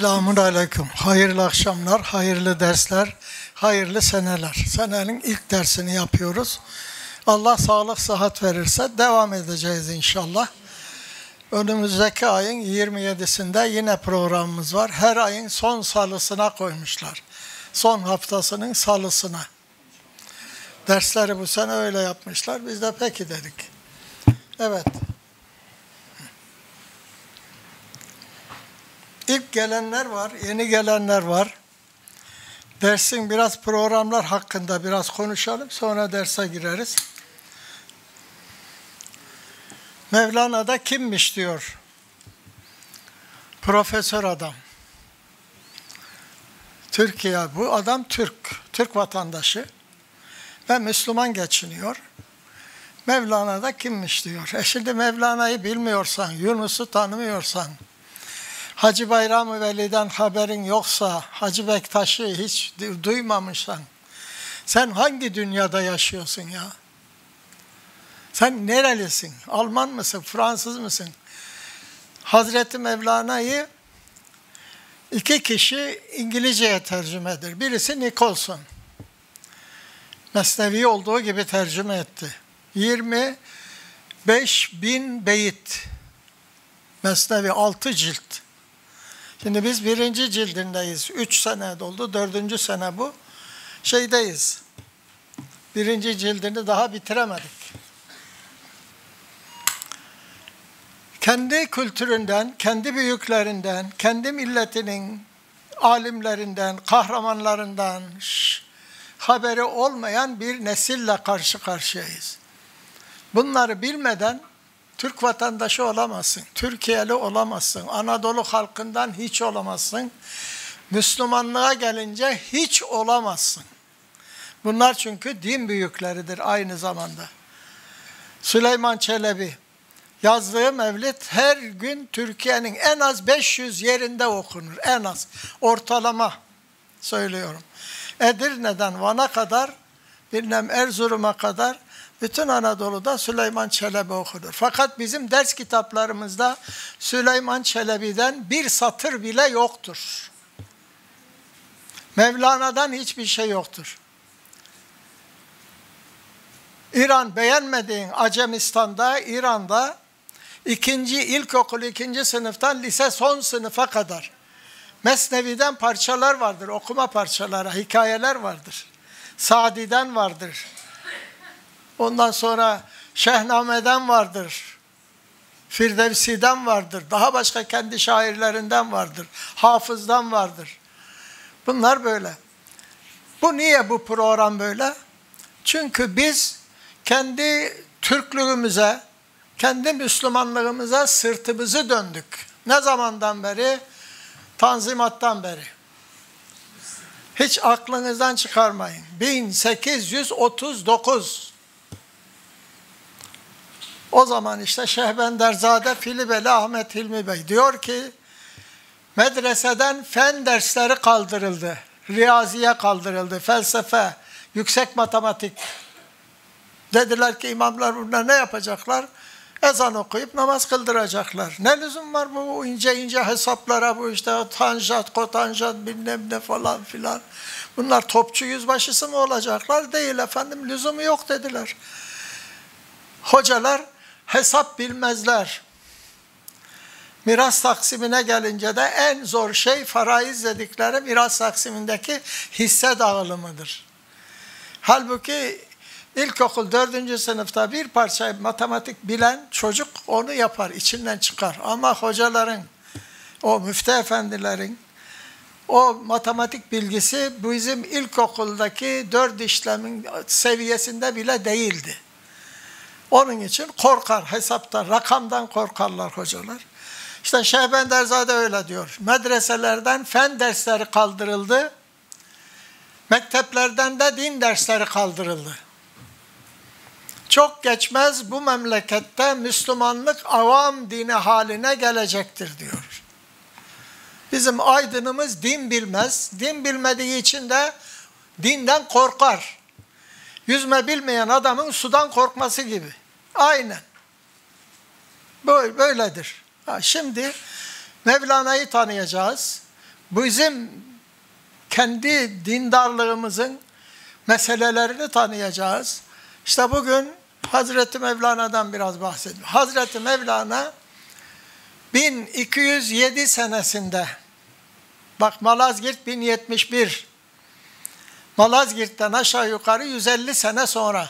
Selamun Aleyküm. Hayırlı akşamlar, hayırlı dersler, hayırlı seneler. Senenin ilk dersini yapıyoruz. Allah sağlık, sıhhat verirse devam edeceğiz inşallah. Önümüzdeki ayın 27'sinde yine programımız var. Her ayın son salısına koymuşlar. Son haftasının salısına. Dersleri bu sene öyle yapmışlar. Biz de peki dedik. Evet. İlk gelenler var, yeni gelenler var. Dersin biraz programlar hakkında biraz konuşalım, sonra derse gireriz. Mevlana da kimmiş diyor. Profesör adam. Türkiye, bu adam Türk, Türk vatandaşı ve Müslüman geçiniyor. Mevlana da kimmiş diyor. E şimdi Mevlana'yı bilmiyorsan, Yunus'u tanımıyorsan, Hacı Bayram-ı Veli'den haberin yoksa, Hacı Bektaş'ı hiç duymamışsan, sen hangi dünyada yaşıyorsun ya? Sen nerelisin? Alman mısın? Fransız mısın? Hazreti Mevlana'yı iki kişi İngilizceye tercümedir. Birisi Nicholson. Mesnevi olduğu gibi tercüme etti. 25 bin beyit. Mesnevi 6 cilt. Şimdi biz birinci cildindeyiz. Üç sene doldu. Dördüncü sene bu. Şeydeyiz. Birinci cildini daha bitiremedik. Kendi kültüründen, kendi büyüklerinden, kendi milletinin alimlerinden, kahramanlarından haberi olmayan bir nesille karşı karşıyayız. Bunları bilmeden Türk vatandaşı olamazsın, Türkiye'li olamazsın, Anadolu halkından hiç olamazsın. Müslümanlığa gelince hiç olamazsın. Bunlar çünkü din büyükleridir aynı zamanda. Süleyman Çelebi yazdığı mevlid her gün Türkiye'nin en az 500 yerinde okunur. En az. Ortalama söylüyorum. Edirne'den Van'a kadar, bilmem Erzurum'a kadar bütün Anadolu'da Süleyman Çelebi okunur. Fakat bizim ders kitaplarımızda Süleyman Çelebi'den bir satır bile yoktur. Mevlana'dan hiçbir şey yoktur. İran beğenmediğin Acemistan'da, İran'da ikinci ilkokul ikinci sınıftan lise son sınıfa kadar Mesnevi'den parçalar vardır, okuma parçaları, hikayeler vardır. Sadi'den vardır. Ondan sonra Şehname'den vardır. Firdevsi'den vardır. Daha başka kendi şairlerinden vardır. Hafız'dan vardır. Bunlar böyle. Bu niye bu program böyle? Çünkü biz kendi Türklüğümüze, kendi Müslümanlığımıza sırtımızı döndük. Ne zamandan beri? Tanzimattan beri. Hiç aklınızdan çıkarmayın. 1839 o zaman işte Şehbenderzade Filibeli Ahmet Hilmi Bey diyor ki medreseden fen dersleri kaldırıldı. Riyaziye kaldırıldı. Felsefe, yüksek matematik. Dediler ki imamlar bunlar ne yapacaklar? Ezan okuyup namaz kıldıracaklar. Ne lüzum var bu ince ince hesaplara bu işte tanjant, kotanjant bilmem ne falan filan. Bunlar topçu yüzbaşısı mı olacaklar? Değil efendim lüzumu yok dediler. Hocalar hesap bilmezler. Miras taksimine gelince de en zor şey faraiz dedikleri miras taksimindeki hisse dağılımıdır. Halbuki ilkokul dördüncü sınıfta bir parça matematik bilen çocuk onu yapar, içinden çıkar. Ama hocaların, o müftü efendilerin o matematik bilgisi bizim ilkokuldaki dört işlemin seviyesinde bile değildi. Onun için korkar hesapta, rakamdan korkarlar hocalar. İşte Şehbenderzade öyle diyor. Medreselerden fen dersleri kaldırıldı. Mekteplerden de din dersleri kaldırıldı. Çok geçmez bu memlekette Müslümanlık avam dini haline gelecektir diyor. Bizim aydınımız din bilmez. Din bilmediği için de dinden korkar. Yüzme bilmeyen adamın sudan korkması gibi. Aynen. Böyledir. Ha, şimdi Mevlana'yı tanıyacağız. bizim kendi dindarlığımızın meselelerini tanıyacağız. İşte bugün Hazreti Mevlana'dan biraz bahsediyorum. Hazreti Mevlana 1207 senesinde bak Malazgirt 1071 Malazgirt'ten aşağı yukarı 150 sene sonra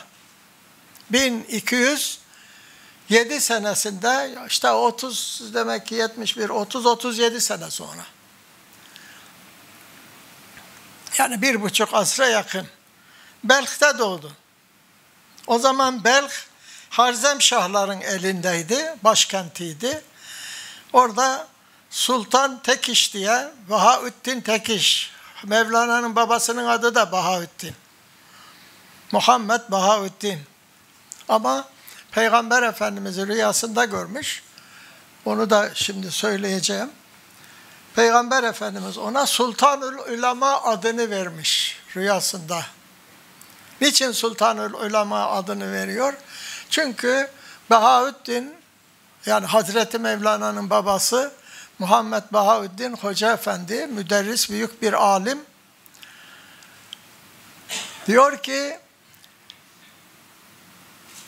1207 senesinde işte 30 demek ki 71 30 37 sene sonra yani bir buçuk asra yakın Belk'te doğdu. O zaman Belk Harzem Şahların elindeydi, başkentiydi. Orada Sultan Tekiş diye, Bahaüddin Tekiş, Mevlana'nın babasının adı da Bahaüddin. Muhammed Bahaüddin. Ama Peygamber Efendimiz'i rüyasında görmüş. Onu da şimdi söyleyeceğim. Peygamber Efendimiz ona Sultanül Ulema adını vermiş rüyasında. Niçin Sultanül Ulema adını veriyor? Çünkü Bahaüddin yani Hazreti Mevlana'nın babası Muhammed Bahaüddin Hoca Efendi, müderris, büyük bir alim. Diyor ki,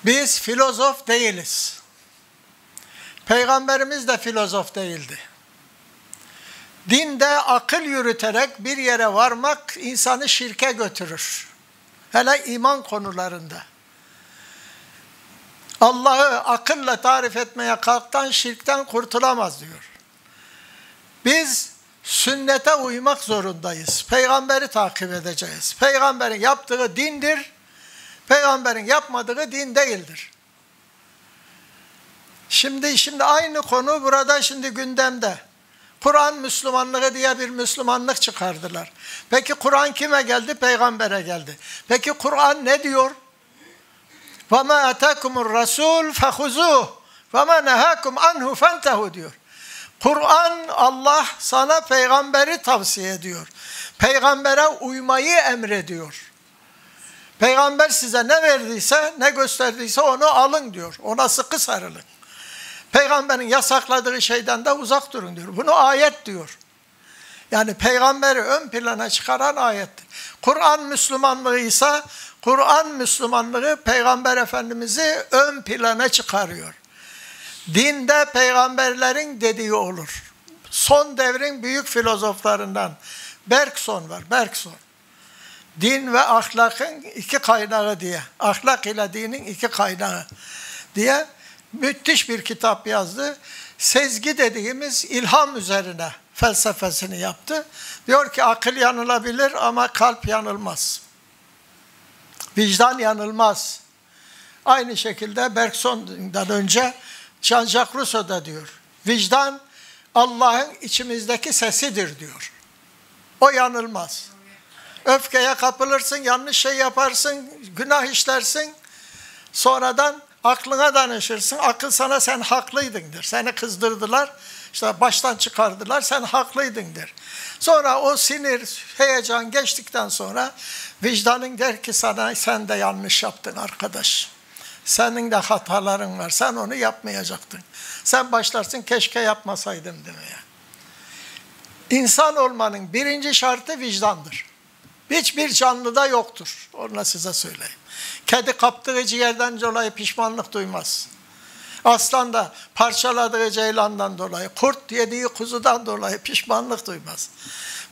biz filozof değiliz. Peygamberimiz de filozof değildi. Dinde akıl yürüterek bir yere varmak insanı şirke götürür. Hele iman konularında. Allah'ı akılla tarif etmeye kalktan şirkten kurtulamaz diyor. Biz sünnete uymak zorundayız. Peygamberi takip edeceğiz. Peygamberin yaptığı dindir Peygamberin yapmadığı din değildir. Şimdi şimdi aynı konu burada şimdi gündemde. Kur'an Müslümanlığı diye bir Müslümanlık çıkardılar. Peki Kur'an kime geldi? Peygambere geldi. Peki Kur'an ne diyor? وَمَا أَتَاكُمُ الرَّسُولُ فَخُزُوهُ وَمَا نَهَاكُمْ عَنْهُ فَانْتَهُ diyor. Kur'an Allah sana peygamberi tavsiye ediyor. Peygambere uymayı emrediyor. Peygamber size ne verdiyse, ne gösterdiyse onu alın diyor. Ona sıkı sarılın. Peygamberin yasakladığı şeyden de uzak durun diyor. Bunu ayet diyor. Yani peygamberi ön plana çıkaran ayettir. Kur'an Müslümanlığı ise Kur'an Müslümanlığı peygamber efendimizi ön plana çıkarıyor. Dinde peygamberlerin dediği olur. Son devrin büyük filozoflarından Bergson var, Bergson. Din ve ahlakın iki kaynağı diye, ahlak ile dinin iki kaynağı diye müthiş bir kitap yazdı. Sezgi dediğimiz ilham üzerine felsefesini yaptı. Diyor ki akıl yanılabilir ama kalp yanılmaz. Vicdan yanılmaz. Aynı şekilde Bergson'dan önce Jean-Jacques Rousseau da diyor. Vicdan Allah'ın içimizdeki sesidir diyor. O yanılmaz. Öfkeye kapılırsın, yanlış şey yaparsın, günah işlersin. Sonradan aklına danışırsın. Akıl sana sen haklıydın der. Seni kızdırdılar. İşte baştan çıkardılar. Sen haklıydın der. Sonra o sinir, heyecan geçtikten sonra vicdanın der ki sana sen de yanlış yaptın arkadaş. Senin de hataların var. Sen onu yapmayacaktın. Sen başlarsın keşke yapmasaydım demeye. İnsan olmanın birinci şartı vicdandır. Hiçbir canlıda yoktur. Onu size söyleyeyim. Kedi kaptığı ciğerden dolayı pişmanlık duymaz. Aslan da parçaladığı ceylandan dolayı, kurt yediği kuzudan dolayı pişmanlık duymaz.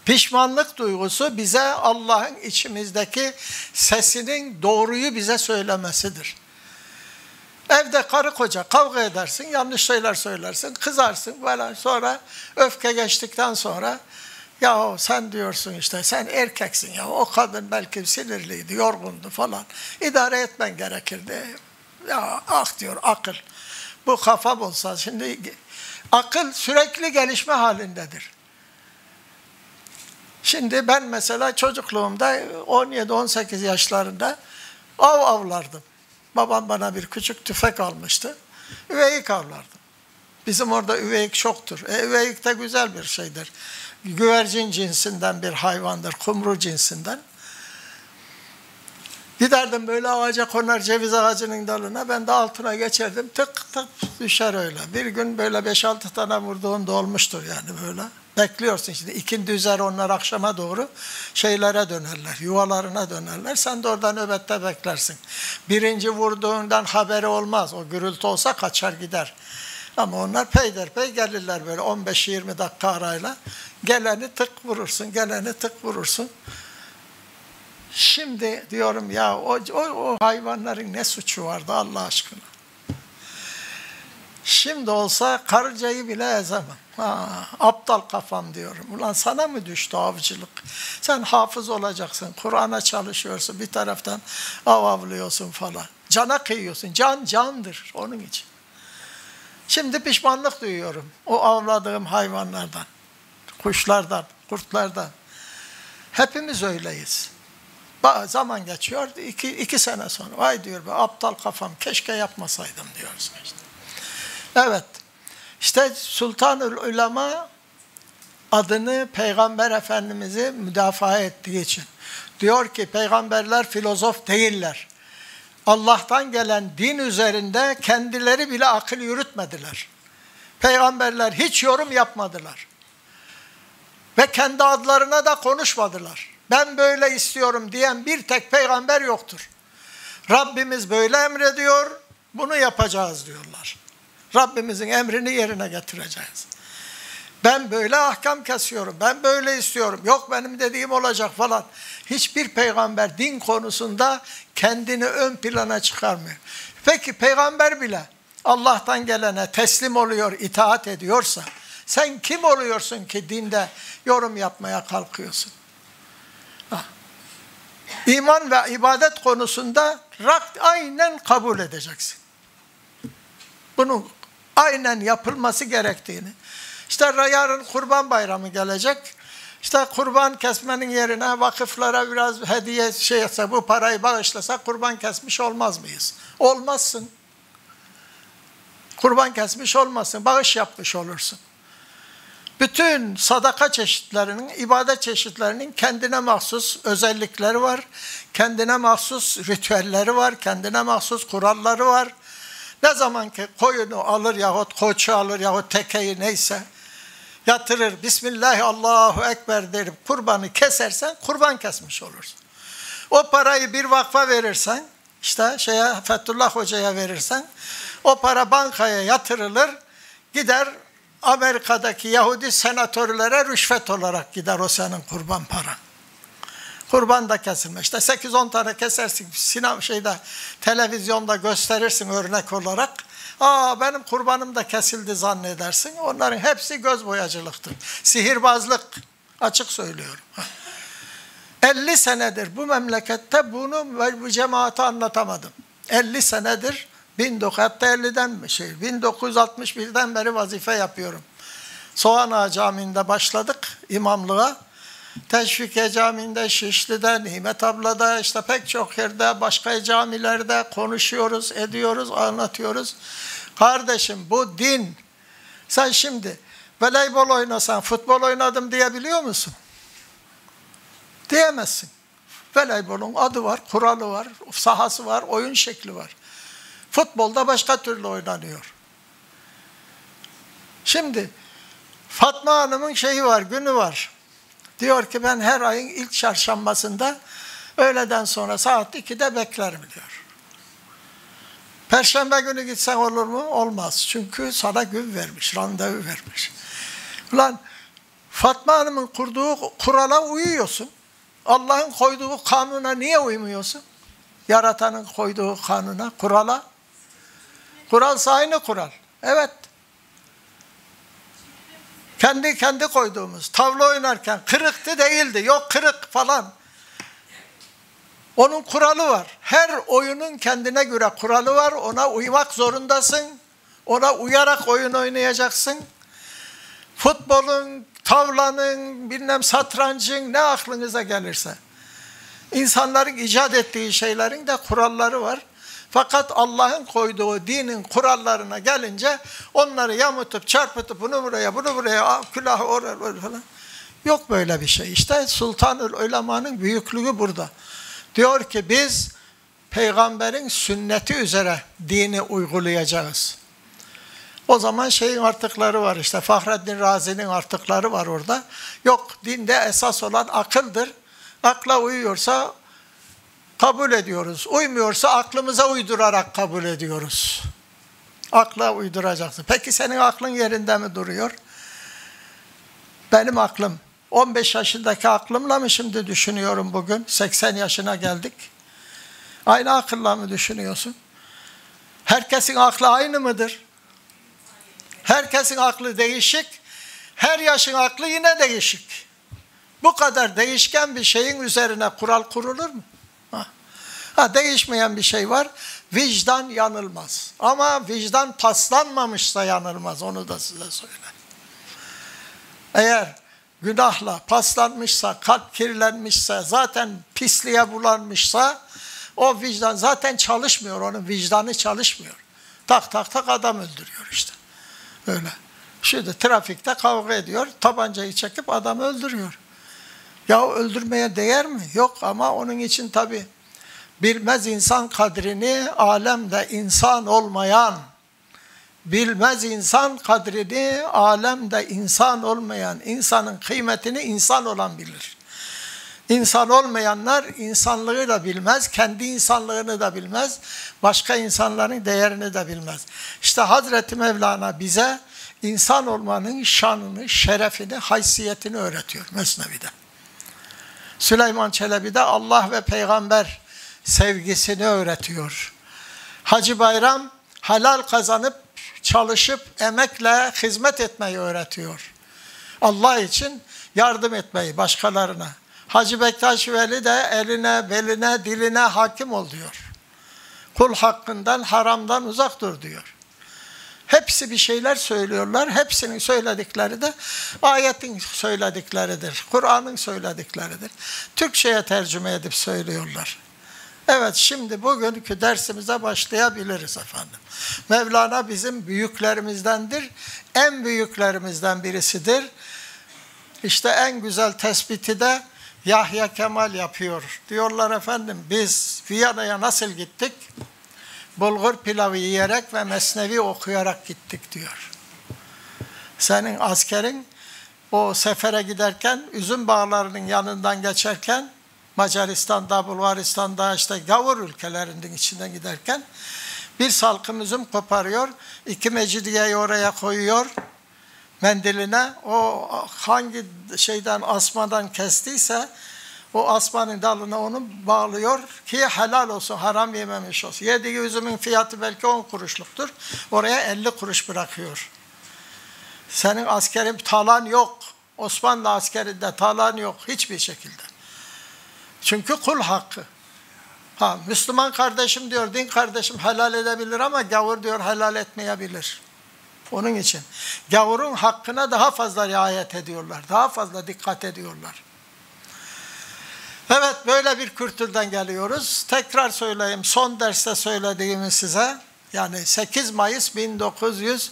Pişmanlık duygusu bize Allah'ın içimizdeki sesinin doğruyu bize söylemesidir. Evde karı koca kavga edersin, yanlış şeyler söylersin, kızarsın böyle sonra öfke geçtikten sonra ya sen diyorsun işte sen erkeksin ya o kadın belki sinirliydi, yorgundu falan. İdare etmen gerekirdi. Ya ah diyor akıl. Bu kafam olsa şimdi akıl sürekli gelişme halindedir. Şimdi ben mesela çocukluğumda 17-18 yaşlarında av avlardım. Babam bana bir küçük tüfek almıştı. Üveyik avlardım. Bizim orada üveyik çoktur. E, üveyik de güzel bir şeydir. Güvercin cinsinden bir hayvandır, kumru cinsinden. Giderdim böyle ağaca konar ceviz ağacının dalına, ben de altına geçerdim, tık tık düşer öyle. Bir gün böyle 5-6 tane vurduğum da yani böyle. Bekliyorsun şimdi ikindi üzeri onlar akşama doğru şeylere dönerler, yuvalarına dönerler. Sen de orada nöbette beklersin. Birinci vurduğundan haberi olmaz. O gürültü olsa kaçar gider. Ama onlar peyderpey gelirler böyle 15-20 dakika arayla. Geleni tık vurursun, geleni tık vurursun. Şimdi diyorum ya o, o, o hayvanların ne suçu vardı Allah aşkına. Şimdi olsa karıncayı bile ezemem. Ha, aptal kafam diyorum. Ulan sana mı düştü avcılık? Sen hafız olacaksın, Kur'an'a çalışıyorsun, bir taraftan av avlıyorsun falan. Cana kıyıyorsun. Can candır onun için. Şimdi pişmanlık duyuyorum o avladığım hayvanlardan, kuşlardan, kurtlardan. Hepimiz öyleyiz. Zaman geçiyor, iki, iki sene sonra, vay diyor be aptal kafam, keşke yapmasaydım diyorsun işte. Evet, işte Sultanül Ulema adını Peygamber Efendimiz'i müdafaa ettiği için. Diyor ki peygamberler filozof değiller. Allah'tan gelen din üzerinde kendileri bile akıl yürütmediler. Peygamberler hiç yorum yapmadılar. Ve kendi adlarına da konuşmadılar. Ben böyle istiyorum diyen bir tek peygamber yoktur. Rabbimiz böyle emrediyor, bunu yapacağız diyorlar. Rabbimizin emrini yerine getireceğiz. Ben böyle ahkam kesiyorum, ben böyle istiyorum, yok benim dediğim olacak falan. Hiçbir peygamber din konusunda kendini ön plana çıkarmıyor. Peki peygamber bile Allah'tan gelene teslim oluyor, itaat ediyorsa, sen kim oluyorsun ki dinde yorum yapmaya kalkıyorsun? İman ve ibadet konusunda aynen kabul edeceksin. Bunun aynen yapılması gerektiğini. İşte yarın kurban bayramı gelecek. İşte kurban kesmenin yerine vakıflara biraz hediye şey etse bu parayı bağışlasa kurban kesmiş olmaz mıyız? Olmazsın. Kurban kesmiş olmazsın. Bağış yapmış olursun. Bütün sadaka çeşitlerinin, ibadet çeşitlerinin kendine mahsus özellikleri var. Kendine mahsus ritüelleri var. Kendine mahsus kuralları var. Ne zaman ki koyunu alır yahut koçu alır yahut tekeyi neyse yatırır. Bismillah Allahu Ekber derip kurbanı kesersen kurban kesmiş olursun. O parayı bir vakfa verirsen işte şeye Fethullah Hoca'ya verirsen o para bankaya yatırılır gider Amerika'daki Yahudi senatörlere rüşvet olarak gider o senin kurban paran. Kurban da kesilme. İşte 8-10 tane kesersin sinema şeyde televizyonda gösterirsin örnek olarak. Aa benim kurbanım da kesildi zannedersin. Onların hepsi göz boyacılıktır. Sihirbazlık. Açık söylüyorum. 50 senedir bu memlekette bunu bu cemaate anlatamadım. 50 senedir 1950'den şey 1961'den beri vazife yapıyorum. Soğan Ağa Camii'nde başladık imamlığa. Teşvike Camii'nde, Şişli'de, Nimet Abla'da, işte pek çok yerde, başka camilerde konuşuyoruz, ediyoruz, anlatıyoruz. Kardeşim bu din. Sen şimdi voleybol oynasan, futbol oynadım diyebiliyor musun? Diyemezsin. Voleybolun adı var, kuralı var, sahası var, oyun şekli var. Futbolda başka türlü oynanıyor. Şimdi Fatma Hanım'ın şeyi var, günü var. Diyor ki ben her ayın ilk çarşambasında öğleden sonra saat 2'de beklerim diyor. Perşembe günü gitsen olur mu? Olmaz. Çünkü sana gün vermiş, randevu vermiş. Ulan Fatma Hanım'ın kurduğu kurala uyuyorsun. Allah'ın koyduğu kanuna niye uymuyorsun? Yaratanın koyduğu kanuna, kurala. Kural aynı kural. Evet. Kendi kendi koyduğumuz. Tavla oynarken kırıktı değildi. Yok kırık falan. Onun kuralı var. Her oyunun kendine göre kuralı var. Ona uymak zorundasın. Ona uyarak oyun oynayacaksın. Futbolun, tavlanın, bilmem satrancın ne aklınıza gelirse. İnsanların icat ettiği şeylerin de kuralları var. Fakat Allah'ın koyduğu dinin kurallarına gelince onları yamutup çarpıtıp bunu buraya bunu buraya külahı oraya falan. Yok böyle bir şey. İşte Sultanül Ulema'nın büyüklüğü burada. Diyor ki biz peygamberin sünneti üzere dini uygulayacağız. O zaman şeyin artıkları var işte Fahreddin Razi'nin artıkları var orada. Yok dinde esas olan akıldır. Akla uyuyorsa kabul ediyoruz. Uymuyorsa aklımıza uydurarak kabul ediyoruz. Akla uyduracaksın. Peki senin aklın yerinde mi duruyor? Benim aklım 15 yaşındaki aklımla mı şimdi düşünüyorum bugün? 80 yaşına geldik. Aynı akılla mı düşünüyorsun? Herkesin aklı aynı mıdır? Herkesin aklı değişik. Her yaşın aklı yine değişik. Bu kadar değişken bir şeyin üzerine kural kurulur mu? Ha. değişmeyen bir şey var. Vicdan yanılmaz. Ama vicdan paslanmamışsa yanılmaz. Onu da size söyle. Eğer günahla paslanmışsa, kalp kirlenmişse, zaten pisliğe bulanmışsa o vicdan zaten çalışmıyor. Onun vicdanı çalışmıyor. Tak tak tak adam öldürüyor işte. Öyle. Şimdi trafikte kavga ediyor. Tabancayı çekip adamı öldürüyor. Ya öldürmeye değer mi? Yok ama onun için tabi bilmez insan kadrini alemde insan olmayan bilmez insan kadrini alemde insan olmayan insanın kıymetini insan olan bilir. İnsan olmayanlar insanlığı da bilmez, kendi insanlığını da bilmez, başka insanların değerini de bilmez. İşte Hazreti Mevlana bize insan olmanın şanını, şerefini, haysiyetini öğretiyor Mesnevi'de. Süleyman Çelebi de Allah ve peygamber sevgisini öğretiyor. Hacı Bayram halal kazanıp çalışıp emekle hizmet etmeyi öğretiyor. Allah için yardım etmeyi başkalarına. Hacı Bektaş Veli de eline, beline, diline hakim ol diyor. Kul hakkından, haramdan uzak dur diyor. Hepsi bir şeyler söylüyorlar. Hepsinin söyledikleri de ayetin söyledikleridir. Kur'an'ın söyledikleridir. Türkçe'ye tercüme edip söylüyorlar. Evet şimdi bugünkü dersimize başlayabiliriz efendim. Mevlana bizim büyüklerimizdendir. En büyüklerimizden birisidir. İşte en güzel tespiti de Yahya Kemal yapıyor. Diyorlar efendim biz Viyana'ya nasıl gittik? Bulgur pilavı yiyerek ve mesnevi okuyarak gittik diyor. Senin askerin o sefere giderken üzüm bağlarının yanından geçerken Macaristan'da, Bulgaristan'da işte gavur ülkelerinin içinden giderken bir salkım üzüm koparıyor. iki mecidiyeyi oraya koyuyor mendiline. O hangi şeyden asmadan kestiyse o asmanın dalına onu bağlıyor ki helal olsun, haram yememiş olsun. Yediği üzümün fiyatı belki 10 kuruşluktur. Oraya 50 kuruş bırakıyor. Senin askerin talan yok. Osmanlı askerinde talan yok hiçbir şekilde. Çünkü kul hakkı. Ha, Müslüman kardeşim diyor, din kardeşim helal edebilir ama gavur diyor helal etmeyebilir. Onun için gavurun hakkına daha fazla riayet ediyorlar. Daha fazla dikkat ediyorlar. Evet böyle bir kültürden geliyoruz. Tekrar söyleyeyim son derste söylediğimi size. Yani 8 Mayıs 1900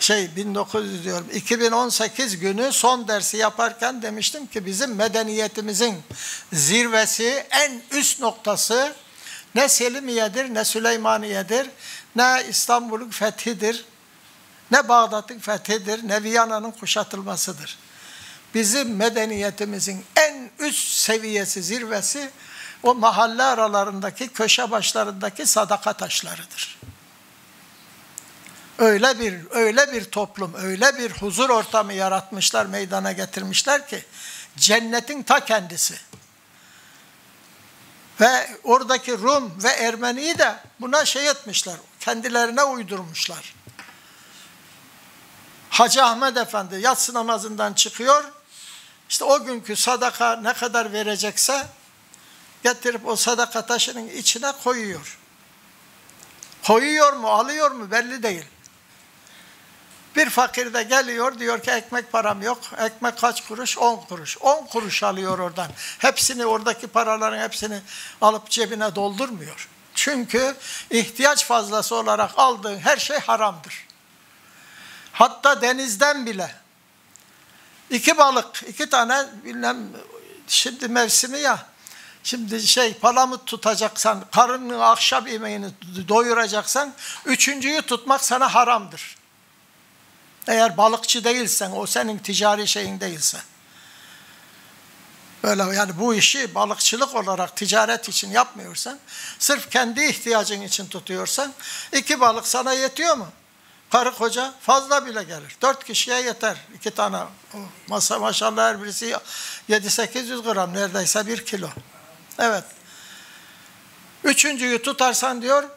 şey 1900 diyorum 2018 günü son dersi yaparken demiştim ki bizim medeniyetimizin zirvesi en üst noktası ne Selimiye'dir ne Süleymaniye'dir ne İstanbul'un fethidir ne Bağdat'ın fethidir ne Viyana'nın kuşatılmasıdır. Bizim medeniyetimizin en üst seviyesi zirvesi o mahalle aralarındaki köşe başlarındaki sadaka taşlarıdır öyle bir öyle bir toplum, öyle bir huzur ortamı yaratmışlar, meydana getirmişler ki cennetin ta kendisi. Ve oradaki Rum ve Ermeniyi de buna şey etmişler, kendilerine uydurmuşlar. Hacı Ahmet Efendi yatsı namazından çıkıyor, işte o günkü sadaka ne kadar verecekse getirip o sadaka taşının içine koyuyor. Koyuyor mu, alıyor mu belli değil. Bir fakir de geliyor diyor ki ekmek param yok. Ekmek kaç kuruş? 10 kuruş. 10 kuruş alıyor oradan. Hepsini oradaki paraların hepsini alıp cebine doldurmuyor. Çünkü ihtiyaç fazlası olarak aldığın her şey haramdır. Hatta denizden bile iki balık, iki tane bilmem şimdi mevsimi ya. Şimdi şey palamut tutacaksan, karının akşam yemeğini doyuracaksan üçüncüyü tutmak sana haramdır. Eğer balıkçı değilsen, o senin ticari şeyin değilse. Böyle yani bu işi balıkçılık olarak ticaret için yapmıyorsan, sırf kendi ihtiyacın için tutuyorsan, iki balık sana yetiyor mu? Karı koca fazla bile gelir. Dört kişiye yeter. iki tane. Masa maşallah her birisi 7-800 gram neredeyse bir kilo. Evet. Üçüncüyü tutarsan diyor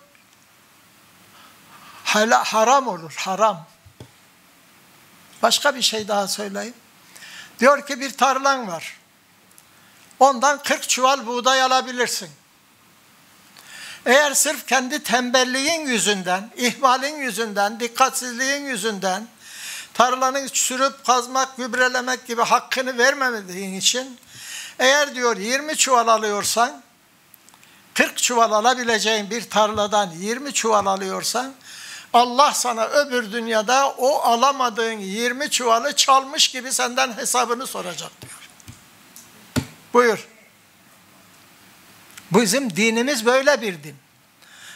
hala, haram olur. Haram. Başka bir şey daha söyleyeyim. Diyor ki bir tarlan var. Ondan 40 çuval buğday alabilirsin. Eğer sırf kendi tembelliğin yüzünden, ihmalin yüzünden, dikkatsizliğin yüzünden tarlanı sürüp kazmak, gübrelemek gibi hakkını vermediğin için eğer diyor 20 çuval alıyorsan 40 çuval alabileceğin bir tarladan 20 çuval alıyorsan Allah sana öbür dünyada o alamadığın 20 çuvalı çalmış gibi senden hesabını soracak diyor. Buyur. Bizim dinimiz böyle bir din.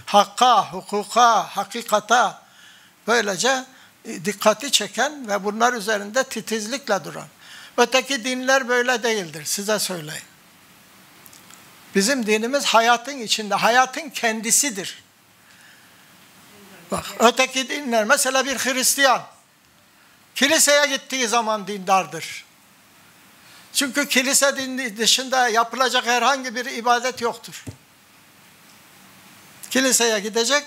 Hakka, hukuka, hakikata böylece e, dikkati çeken ve bunlar üzerinde titizlikle duran. Öteki dinler böyle değildir size söyleyeyim. Bizim dinimiz hayatın içinde, hayatın kendisidir. Bak öteki dinler mesela bir Hristiyan kiliseye gittiği zaman dindardır. Çünkü kilise dışında yapılacak herhangi bir ibadet yoktur. Kiliseye gidecek,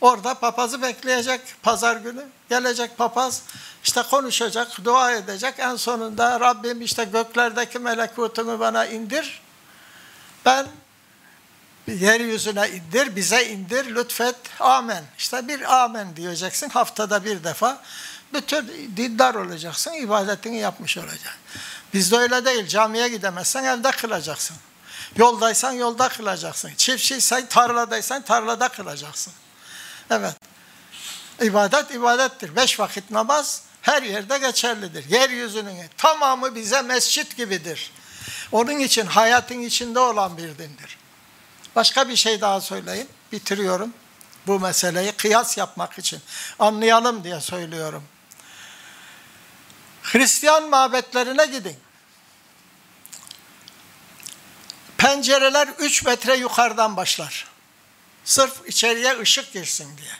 orada papazı bekleyecek pazar günü. Gelecek papaz, işte konuşacak, dua edecek. En sonunda Rabbim işte göklerdeki melekutunu bana indir. Ben yeryüzüne indir, bize indir, lütfet, amen. İşte bir amen diyeceksin haftada bir defa. Bütün dindar olacaksın, ibadetini yapmış olacaksın. Bizde öyle değil. Camiye gidemezsen evde kılacaksın. Yoldaysan yolda kılacaksın. Çiftçiysen tarladaysan tarlada kılacaksın. Evet. İbadet ibadettir. Beş vakit namaz her yerde geçerlidir. Yeryüzünün tamamı bize mescit gibidir. Onun için hayatın içinde olan bir dindir. Başka bir şey daha söyleyeyim. Bitiriyorum bu meseleyi kıyas yapmak için. Anlayalım diye söylüyorum. Hristiyan mabetlerine gidin. Pencereler 3 metre yukarıdan başlar. Sırf içeriye ışık girsin diye.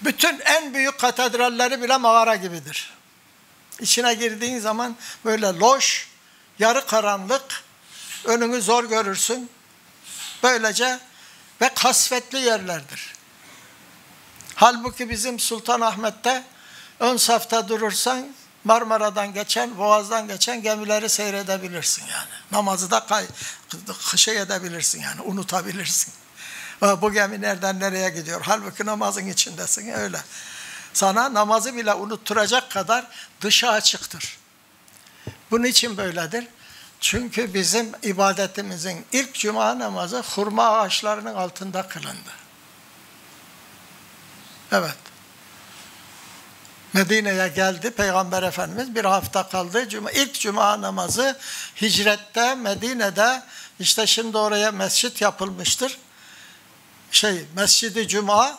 Bütün en büyük katedralleri bile mağara gibidir. İçine girdiğin zaman böyle loş, yarı karanlık, önünü zor görürsün. Böylece ve kasvetli yerlerdir. Halbuki bizim Sultanahmet'te ön safta durursan Marmara'dan geçen, Boğaz'dan geçen gemileri seyredebilirsin yani. Namazı da kay, şey edebilirsin yani, unutabilirsin. Bu gemi nereden nereye gidiyor? Halbuki namazın içindesin öyle. Sana namazı bile unutturacak kadar dışa açıktır. Bunun için böyledir. Çünkü bizim ibadetimizin ilk cuma namazı hurma ağaçlarının altında kılındı. Evet. Medine'ye geldi Peygamber Efendimiz bir hafta kaldı. Cuma, ilk cuma namazı hicrette Medine'de işte şimdi oraya mescit yapılmıştır. Şey Mescidi Cuma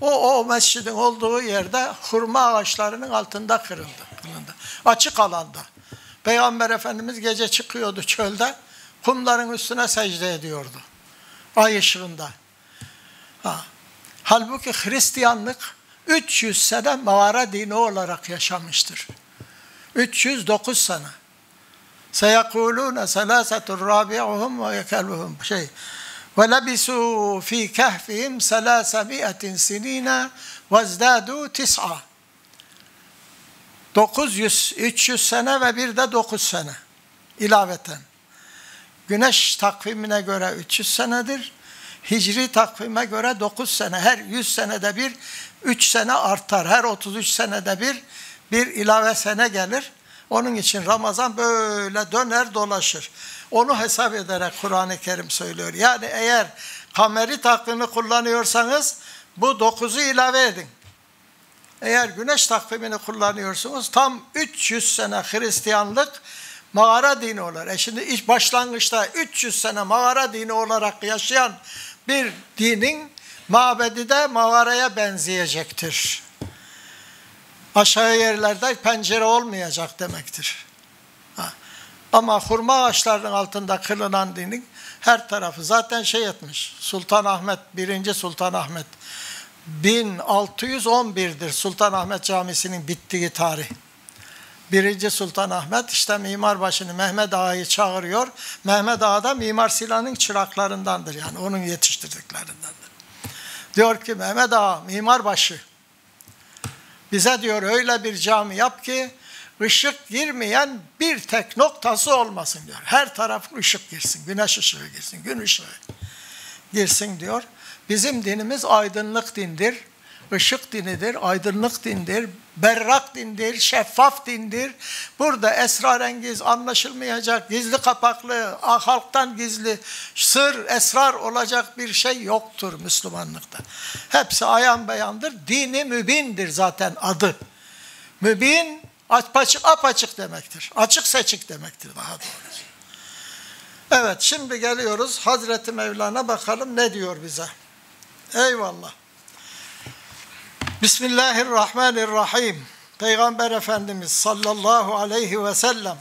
o, o mescidin olduğu yerde hurma ağaçlarının altında kırıldı. kılındı. Açık alanda. Peygamber Efendimiz gece çıkıyordu çölde. Kumların üstüne secde ediyordu. Ay ışığında. Ha. Halbuki Hristiyanlık 300 sene mağara dini olarak yaşamıştır. 309 sene. Seyekulûne selâsetur râbi'uhum ve yekelbuhum. Şey, ve lebisû fî kehfihim selâse mi'etin sinîne ve zdâdû tis'a. 900, 300 sene ve bir de 9 sene ilaveten. Güneş takvimine göre 300 senedir. Hicri takvime göre 9 sene. Her 100 senede bir 3 sene artar. Her 33 senede bir bir ilave sene gelir. Onun için Ramazan böyle döner dolaşır. Onu hesap ederek Kur'an-ı Kerim söylüyor. Yani eğer kameri takvimi kullanıyorsanız bu 9'u ilave edin. Eğer güneş takvimini kullanıyorsunuz tam 300 sene Hristiyanlık mağara dini olur. E şimdi ilk başlangıçta 300 sene mağara dini olarak yaşayan bir dinin mabedi de mağaraya benzeyecektir. Aşağı yerlerde pencere olmayacak demektir. Ama hurma ağaçlarının altında kılınan dinin her tarafı zaten şey etmiş. Sultan Ahmet, birinci Sultan Ahmet 1611'dir Sultanahmet Camisi'nin bittiği tarih. Birinci Sultan Ahmet işte mimarbaşını Mehmet Ağa'yı çağırıyor. Mehmet Ağa da Mimar Sinan'ın çıraklarındandır yani onun yetiştirdiklerindendir. Diyor ki Mehmet Ağa mimarbaşı bize diyor öyle bir cami yap ki ışık girmeyen bir tek noktası olmasın diyor. Her taraf ışık girsin, güneş ışığı girsin, gün ışığı girsin diyor. Bizim dinimiz aydınlık dindir, ışık dinidir, aydınlık dindir, berrak dindir, şeffaf dindir. Burada esrarengiz, anlaşılmayacak, gizli kapaklı, halktan gizli, sır, esrar olacak bir şey yoktur Müslümanlıkta. Hepsi ayan beyandır. Dini mübindir zaten adı. Mübin, apaçık, apaçık demektir. Açık seçik demektir daha doğrusu. Evet, şimdi geliyoruz Hazreti Mevlana bakalım ne diyor bize. Eyvallah. Bismillahirrahmanirrahim. Peygamber Efendimiz sallallahu aleyhi ve sellem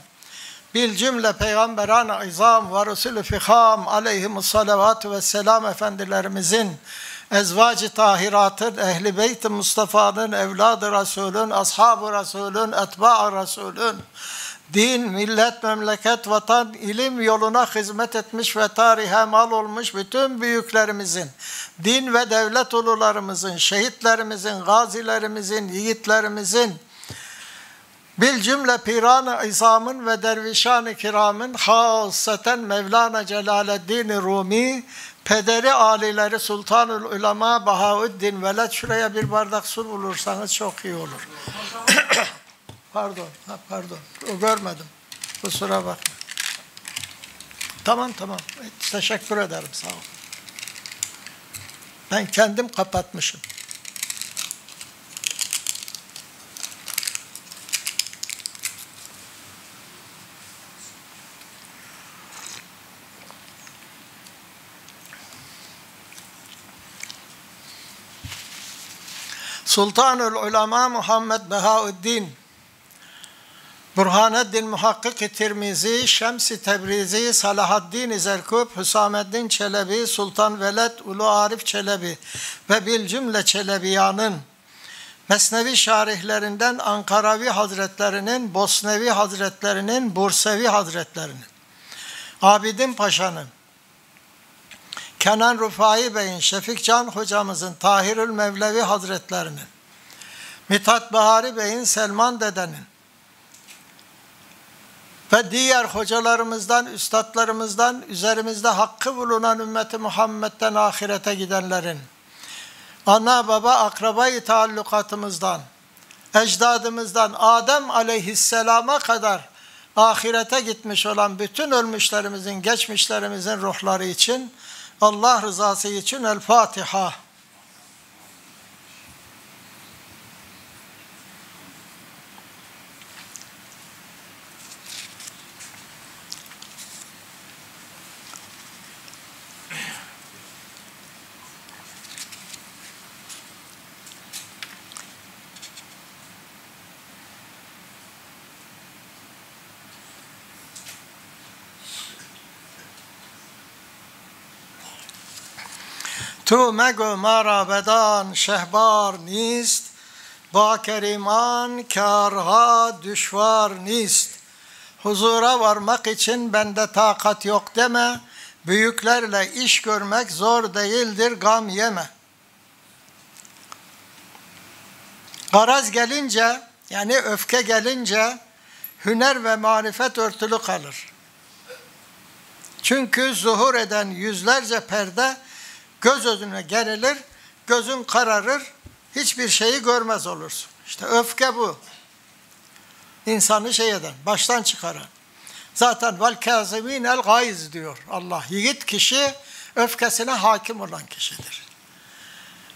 bil cümle peygamberan izam ve resulü fiham aleyhimus salavatü ve selam efendilerimizin ezvacı tahiratın, ehli beyt Mustafa'nın, evladı Resulün, ashabı Resulün, etba Resulün, din, millet, memleket, vatan, ilim yoluna hizmet etmiş ve tarihe mal olmuş bütün büyüklerimizin, din ve devlet ulularımızın, şehitlerimizin, gazilerimizin, yiğitlerimizin, bil cümle piran-ı izamın ve dervişan-ı kiramın, hasaten Mevlana Celaleddin Rumi, pederi alileri Sultanül Ulema Bahaüddin Veled şuraya bir bardak su bulursanız çok iyi olur. Pardon, ha, pardon. O görmedim. Kusura bakma. Tamam tamam. Teşekkür ederim. Sağ ol. Ben kendim kapatmışım. Sultanül Ulema Muhammed Behaüddin Burhaneddin Muhakkik Tirmizi, Şems-i Tebrizi, Salahaddin Zerkub, Hüsameddin Çelebi, Sultan Veled Ulu Arif Çelebi ve bil cümle Çelebiyanın Mesnevi şarihlerinden Ankaravi Hazretlerinin, Bosnevi Hazretlerinin, Bursevi Hazretlerinin, Abidin Paşa'nın, Kenan Rufai Bey'in, Şefik Can hocamızın, Tahirül Mevlevi Hazretlerinin, Mithat Bahari Bey'in, Selman Dede'nin, ve diğer hocalarımızdan, üstadlarımızdan, üzerimizde hakkı bulunan ümmeti Muhammed'den ahirete gidenlerin, ana baba akrabayı taallukatımızdan, ecdadımızdan Adem aleyhisselama kadar ahirete gitmiş olan bütün ölmüşlerimizin, geçmişlerimizin ruhları için, Allah rızası için El Fatiha. تو مگو مرا بدان شهبار نیست با keriman karha düşvar نیست Huzura varmak için bende takat yok deme. Büyüklerle iş görmek zor değildir gam yeme. Garaz gelince yani öfke gelince hüner ve marifet örtülü kalır. Çünkü zuhur eden yüzlerce perde göz önüne gerilir, gözün kararır, hiçbir şeyi görmez olursun. İşte öfke bu. İnsanı şey eden, baştan çıkaran. Zaten vel kazimin el gayz diyor Allah. Yiğit kişi öfkesine hakim olan kişidir.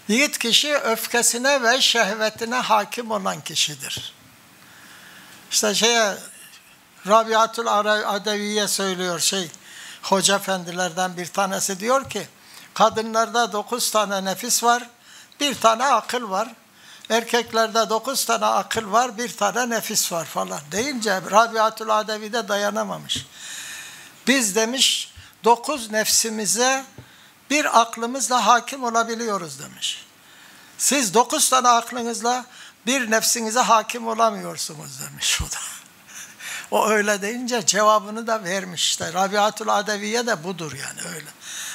Yiğit kişi öfkesine ve şehvetine hakim olan kişidir. İşte şeye Rabiatul Adeviye söylüyor şey, hoca efendilerden bir tanesi diyor ki, Kadınlarda dokuz tane nefis var, bir tane akıl var. erkeklerde dokuz tane akıl var, bir tane nefis var falan deyince Rabiatül Adevi de dayanamamış. Biz demiş dokuz nefsimize bir aklımızla hakim olabiliyoruz demiş. Siz dokuz tane aklınızla bir nefsinize hakim olamıyorsunuz demiş o da. O öyle deyince cevabını da vermiş işte. Rabiatül Adeviye de budur yani öyle.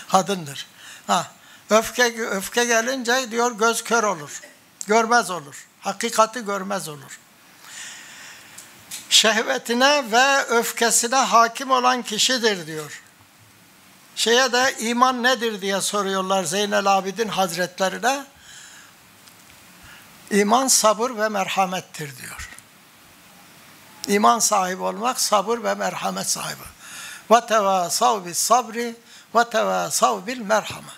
Kadındır. Ha, öfke, öfke gelince diyor göz kör olur. Görmez olur. Hakikati görmez olur. Şehvetine ve öfkesine hakim olan kişidir diyor. Şeye de iman nedir diye soruyorlar Zeynel Abidin Hazretlerine. İman sabır ve merhamettir diyor. İman sahibi olmak sabır ve merhamet sahibi. Ve tevasav bis sabri ve tevasav bil merhame.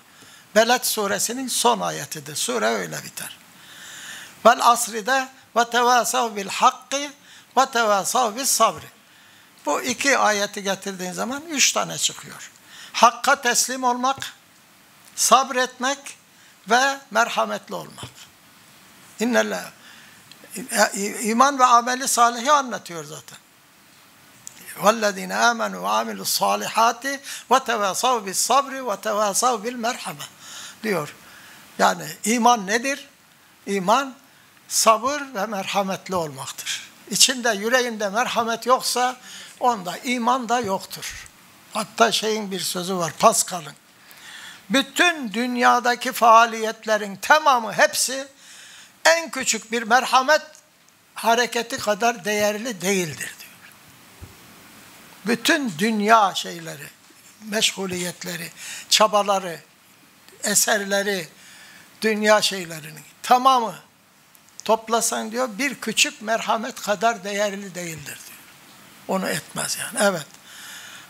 Beled suresinin son ayetidir. Sure öyle biter. Vel asride ve tevasav bil hakkı ve tevasav bis sabri. Bu iki ayeti getirdiğin zaman üç tane çıkıyor. Hakka teslim olmak, sabretmek ve merhametli olmak. İnnellâh. İman ve ameli salihi anlatıyor zaten. وَالَّذ۪ينَ آمَنُوا وَعَمِلُوا الصَّالِحَاتِ وَتَوَاسَوْا بِالصَّبْرِ وَتَوَاسَوْا بِالْمَرْحَمَةِ diyor. Yani iman nedir? İman sabır ve merhametli olmaktır. İçinde, yüreğinde merhamet yoksa onda iman da yoktur. Hatta şeyin bir sözü var Pascal'ın. Bütün dünyadaki faaliyetlerin tamamı hepsi en küçük bir merhamet hareketi kadar değerli değildir diyor. Bütün dünya şeyleri, meşguliyetleri, çabaları, eserleri, dünya şeylerinin tamamı toplasan diyor bir küçük merhamet kadar değerli değildir diyor. Onu etmez yani. Evet.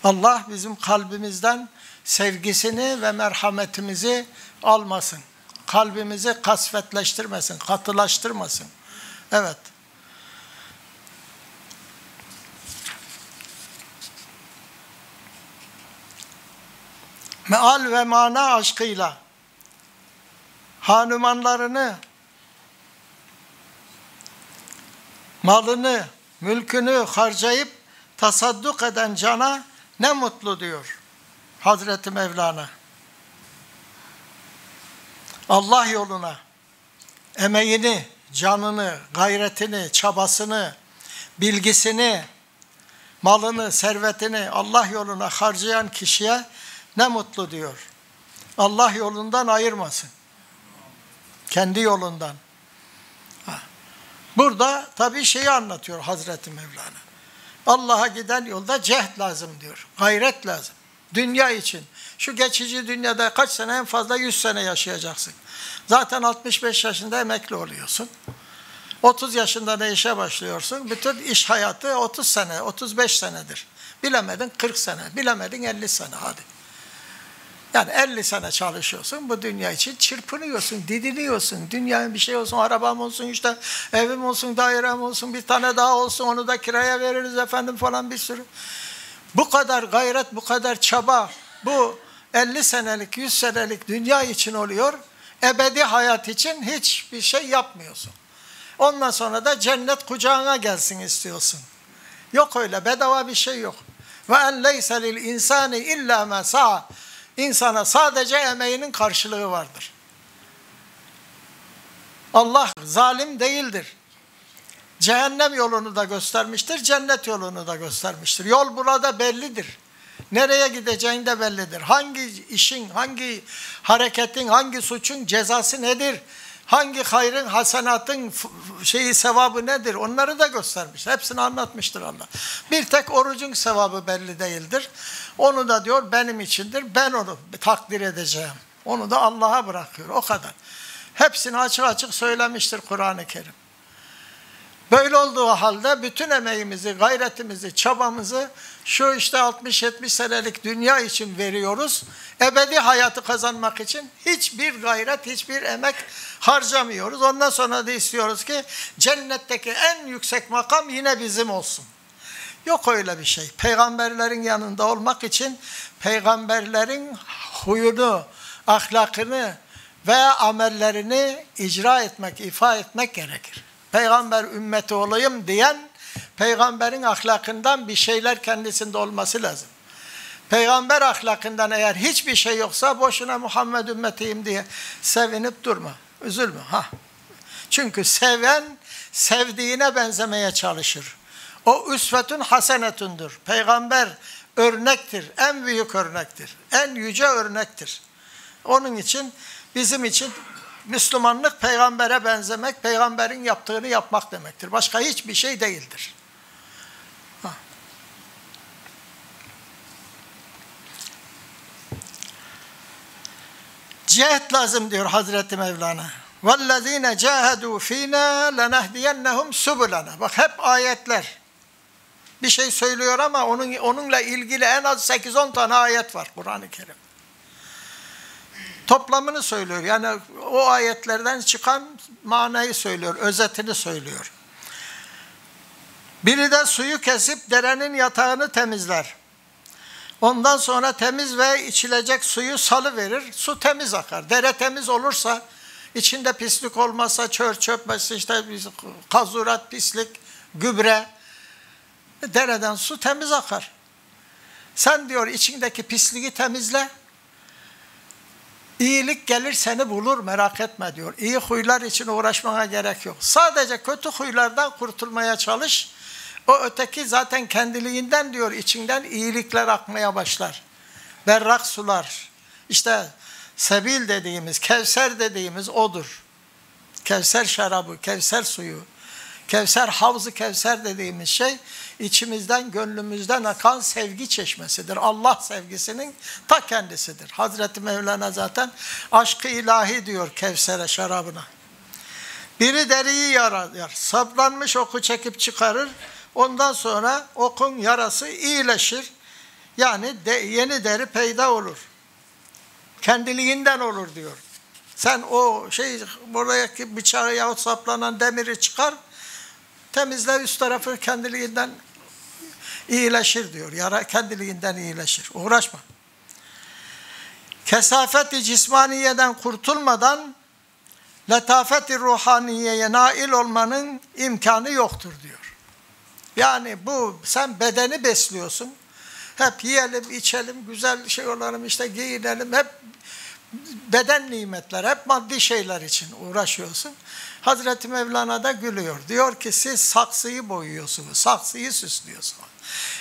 Allah bizim kalbimizden sevgisini ve merhametimizi almasın. Kalbimizi kasvetleştirmesin, katılaştırmasın. Evet. Meal ve mana aşkıyla hanumanlarını, malını, mülkünü harcayıp tasadduk eden cana ne mutlu diyor Hazreti Mevlana. Allah yoluna emeğini, canını, gayretini, çabasını, bilgisini, malını, servetini Allah yoluna harcayan kişiye ne mutlu diyor. Allah yolundan ayırmasın. Kendi yolundan. Burada tabii şeyi anlatıyor Hazreti Mevlana. Allah'a giden yolda cehd lazım diyor. Gayret lazım. Dünya için. Şu geçici dünyada kaç sene en fazla 100 sene yaşayacaksın. Zaten 65 yaşında emekli oluyorsun. 30 yaşında ne işe başlıyorsun? Bütün iş hayatı 30 sene, 35 senedir. Bilemedin 40 sene, bilemedin 50 sene hadi. Yani 50 sene çalışıyorsun bu dünya için çırpınıyorsun, didiniyorsun. Dünyanın bir şey olsun, arabam olsun işte evim olsun, dairem olsun, bir tane daha olsun onu da kiraya veririz efendim falan bir sürü. Bu kadar gayret, bu kadar çaba, bu 50 senelik, 100 senelik dünya için oluyor. Ebedi hayat için hiçbir şey yapmıyorsun. Ondan sonra da cennet kucağına gelsin istiyorsun. Yok öyle bedava bir şey yok. Ve en leyse insani illa ma sa. İnsana sadece emeğinin karşılığı vardır. Allah zalim değildir. Cehennem yolunu da göstermiştir, cennet yolunu da göstermiştir. Yol burada bellidir. Nereye gideceğin de bellidir. Hangi işin, hangi hareketin, hangi suçun cezası nedir? Hangi hayrın, hasenatın şeyi sevabı nedir? Onları da göstermiş. Hepsini anlatmıştır Allah. Bir tek orucun sevabı belli değildir. Onu da diyor benim içindir. Ben onu takdir edeceğim. Onu da Allah'a bırakıyor. O kadar. Hepsini açık açık söylemiştir Kur'an-ı Kerim. Böyle olduğu halde bütün emeğimizi, gayretimizi, çabamızı şu işte 60-70 senelik dünya için veriyoruz. Ebedi hayatı kazanmak için hiçbir gayret, hiçbir emek harcamıyoruz. Ondan sonra da istiyoruz ki cennetteki en yüksek makam yine bizim olsun. Yok öyle bir şey. Peygamberlerin yanında olmak için peygamberlerin huyunu, ahlakını, veya amellerini icra etmek, ifa etmek gerekir. Peygamber ümmeti olayım diyen peygamberin ahlakından bir şeyler kendisinde olması lazım. Peygamber ahlakından eğer hiçbir şey yoksa boşuna Muhammed ümmetiyim diye sevinip durma. Üzülme. Ha. Çünkü seven sevdiğine benzemeye çalışır. O üsvetün hasenetundur. Peygamber örnektir. En büyük örnektir. En yüce örnektir. Onun için bizim için Müslümanlık peygambere benzemek, peygamberin yaptığını yapmak demektir. Başka hiçbir şey değildir. Ha. Cihet lazım diyor Hazreti Mevlana. وَالَّذ۪ينَ جَاهَدُوا ف۪ينَا لَنَهْدِيَنَّهُمْ سُبُلَنَا Bak hep ayetler. Bir şey söylüyor ama onun onunla ilgili en az 8-10 tane ayet var Kur'an-ı Kerim. Toplamını söylüyor. Yani o ayetlerden çıkan manayı söylüyor, özetini söylüyor. Biri de suyu kesip derenin yatağını temizler. Ondan sonra temiz ve içilecek suyu salı verir. Su temiz akar. Dere temiz olursa, içinde pislik olmazsa, çör çöp, işte kazurat, pislik, gübre, dereden su temiz akar. Sen diyor içindeki pisliği temizle. İyilik gelir seni bulur merak etme diyor. İyi huylar için uğraşmana gerek yok. Sadece kötü huylardan kurtulmaya çalış. O öteki zaten kendiliğinden diyor içinden iyilikler akmaya başlar. Berrak sular. İşte sebil dediğimiz, kevser dediğimiz odur. Kevser şarabı, kevser suyu. Kevser, havzı kevser dediğimiz şey içimizden, gönlümüzden akan sevgi çeşmesidir. Allah sevgisinin ta kendisidir. Hazreti Mevlana zaten aşkı ilahi diyor Kevser'e şarabına. Biri deriyi yarar, saplanmış oku çekip çıkarır. Ondan sonra okun yarası iyileşir. Yani de, yeni deri peyda olur. Kendiliğinden olur diyor. Sen o şey buradaki bıçağı yahut saplanan demiri çıkar, temizle üst tarafı kendiliğinden iyileşir diyor. Yara kendiliğinden iyileşir. Uğraşma. Kesafeti cismaniyeden kurtulmadan letafeti ruhaniyeye nail olmanın imkanı yoktur diyor. Yani bu sen bedeni besliyorsun. Hep yiyelim, içelim, güzel şey olalım, işte giyinelim. Hep beden nimetler, hep maddi şeyler için uğraşıyorsun. Hazreti Mevlana da gülüyor. Diyor ki siz saksıyı boyuyorsunuz, saksıyı süslüyorsunuz.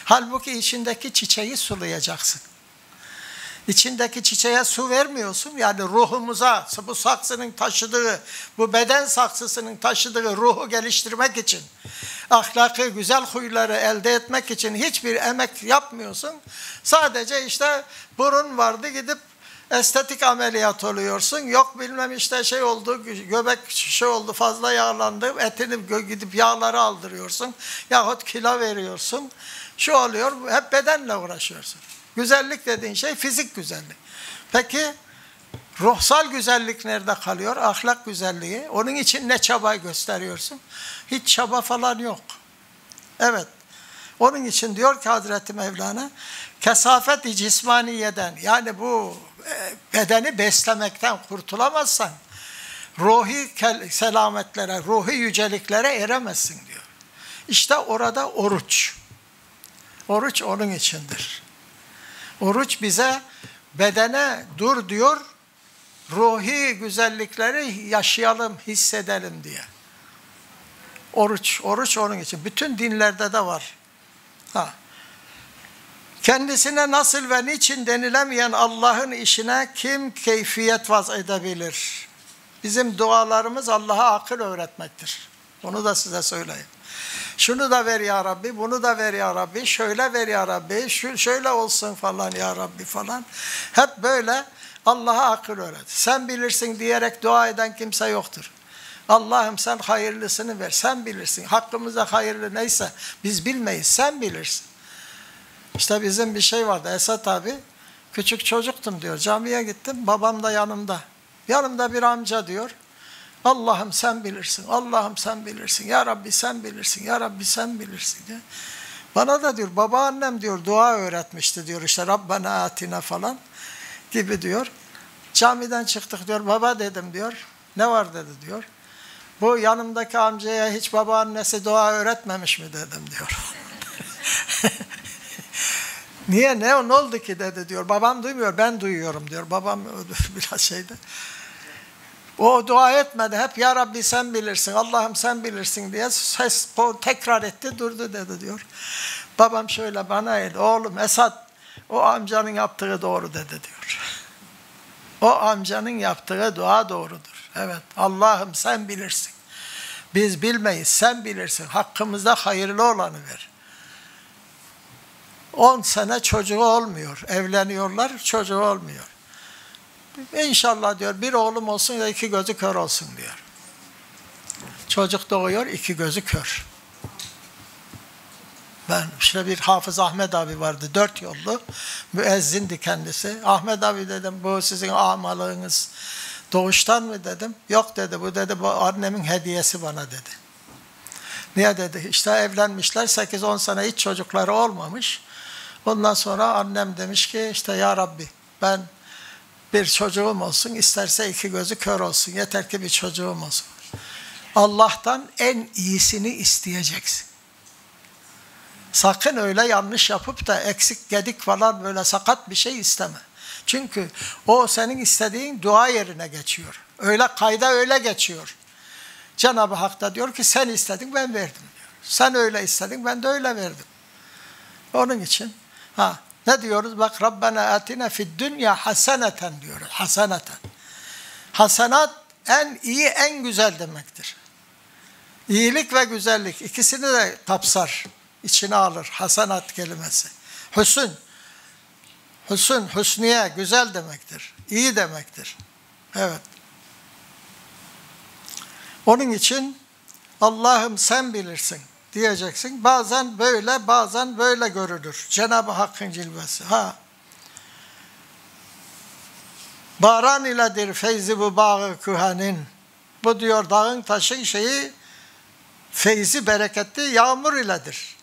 Halbuki içindeki çiçeği sulayacaksın. İçindeki çiçeğe su vermiyorsun. Yani ruhumuza, bu saksının taşıdığı, bu beden saksısının taşıdığı ruhu geliştirmek için, ahlakı, güzel huyları elde etmek için hiçbir emek yapmıyorsun. Sadece işte burun vardı gidip estetik ameliyat oluyorsun. Yok bilmem işte şey oldu, göbek şey oldu, fazla yağlandı, etini gidip yağları aldırıyorsun. Yahut kilo veriyorsun. Şu oluyor, hep bedenle uğraşıyorsun. Güzellik dediğin şey fizik güzellik. Peki ruhsal güzellik nerede kalıyor? Ahlak güzelliği. Onun için ne çaba gösteriyorsun? Hiç çaba falan yok. Evet. Onun için diyor ki Hazreti Mevlana, kesafet-i cismaniyeden yani bu e, bedeni beslemekten kurtulamazsan ruhi selametlere, ruhi yüceliklere eremezsin diyor. İşte orada oruç. Oruç onun içindir. Oruç bize bedene dur diyor, ruhi güzellikleri yaşayalım, hissedelim diye. Oruç, oruç onun için. Bütün dinlerde de var. Ha. Kendisine nasıl ve niçin denilemeyen Allah'ın işine kim keyfiyet vaz edebilir? Bizim dualarımız Allah'a akıl öğretmektir. Bunu da size söyleyeyim. Şunu da ver ya Rabbi, bunu da ver ya Rabbi, şöyle ver ya Rabbi, şu, şöyle olsun falan ya Rabbi falan. Hep böyle Allah'a akıl öğret. Sen bilirsin diyerek dua eden kimse yoktur. Allah'ım sen hayırlısını ver, sen bilirsin. Hakkımıza hayırlı neyse biz bilmeyiz, sen bilirsin. İşte bizim bir şey vardı Esat abi. Küçük çocuktum diyor. Camiye gittim. Babam da yanımda. Yanımda bir amca diyor. Allah'ım sen bilirsin. Allah'ım sen bilirsin. Ya Rabbi sen bilirsin. Ya Rabbi sen bilirsin diyor. Bana da diyor babaannem diyor dua öğretmişti diyor işte Rabbena atina falan gibi diyor. Camiden çıktık diyor. Baba dedim diyor. Ne var dedi diyor. Bu yanımdaki amcaya hiç babaannesi dua öğretmemiş mi dedim diyor. Niye ne, ne oldu ki dedi diyor. Babam duymuyor ben duyuyorum diyor. Babam biraz şeydi. O dua etmedi. Hep ya Rabbi sen bilirsin, Allah'ım sen bilirsin diye ses tekrar etti durdu dedi diyor. Babam şöyle bana eğildi. Oğlum Esat o amcanın yaptığı doğru dedi diyor. O amcanın yaptığı dua doğrudur. Evet Allah'ım sen bilirsin. Biz bilmeyiz sen bilirsin. Hakkımızda hayırlı olanı ver. 10 sene çocuğu olmuyor. Evleniyorlar çocuğu olmuyor. İnşallah diyor bir oğlum olsun ya iki gözü kör olsun diyor. Çocuk doğuyor iki gözü kör. Ben işte bir Hafız Ahmet abi vardı dört yollu müezzindi kendisi. Ahmet abi dedim bu sizin amalığınız doğuştan mı dedim. Yok dedi bu dedi bu annemin hediyesi bana dedi. Niye dedi işte evlenmişler 8-10 sene hiç çocukları olmamış. Ondan sonra annem demiş ki işte ya Rabbi ben bir çocuğum olsun isterse iki gözü kör olsun yeter ki bir çocuğum olsun. Allah'tan en iyisini isteyeceksin. Sakın öyle yanlış yapıp da eksik gedik falan böyle sakat bir şey isteme. Çünkü o senin istediğin dua yerine geçiyor. Öyle kayda öyle geçiyor. Cenab-ı Hak da diyor ki sen istedin ben verdim diyor. Sen öyle istedin ben de öyle verdim. Onun için ha ne diyoruz? Bak Rabbena atina fid dünya haseneten diyoruz. Haseneten. Hasenat en iyi en güzel demektir. İyilik ve güzellik ikisini de kapsar, içine alır hasenat kelimesi. Hüsün, hüsün, hüsniye güzel demektir, iyi demektir. Evet. Onun için Allah'ım sen bilirsin diyeceksin. Bazen böyle, bazen böyle görülür. Cenab-ı Hakk'ın cilvesi. Ha. Baran iledir feyzi bu bağı kühanin. Bu diyor dağın taşın şeyi feyzi bereketli yağmur iledir.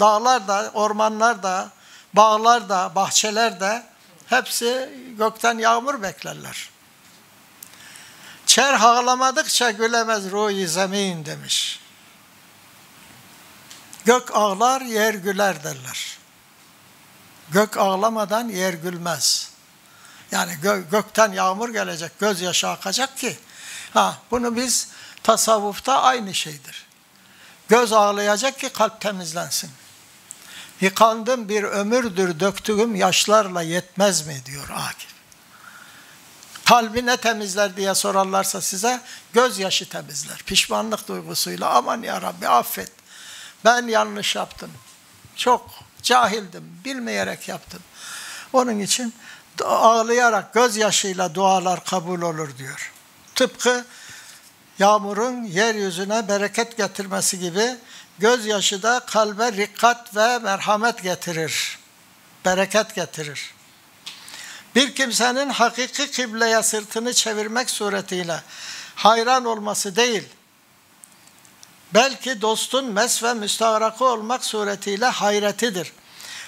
Dağlar da, ormanlar da, bağlar da, bahçeler de hepsi gökten yağmur beklerler. Çer ağlamadıkça gülemez ruhi zemin demiş. Gök ağlar, yer güler derler. Gök ağlamadan yer gülmez. Yani gö gökten yağmur gelecek, gözyaşı akacak ki. Ha, bunu biz tasavvufta aynı şeydir. Göz ağlayacak ki kalp temizlensin. Yıkandım bir ömürdür döktüğüm yaşlarla yetmez mi diyor Akif. Kalbi ne temizler diye sorarlarsa size gözyaşı temizler. Pişmanlık duygusuyla aman ya Rabbi affet. Ben yanlış yaptım. Çok cahildim, bilmeyerek yaptım. Onun için ağlayarak gözyaşıyla dualar kabul olur diyor. Tıpkı yağmurun yeryüzüne bereket getirmesi gibi gözyaşı da kalbe rikkat ve merhamet getirir. Bereket getirir. Bir kimsenin hakiki kıbleye sırtını çevirmek suretiyle hayran olması değil, belki dostun mes ve müstahrakı olmak suretiyle hayretidir.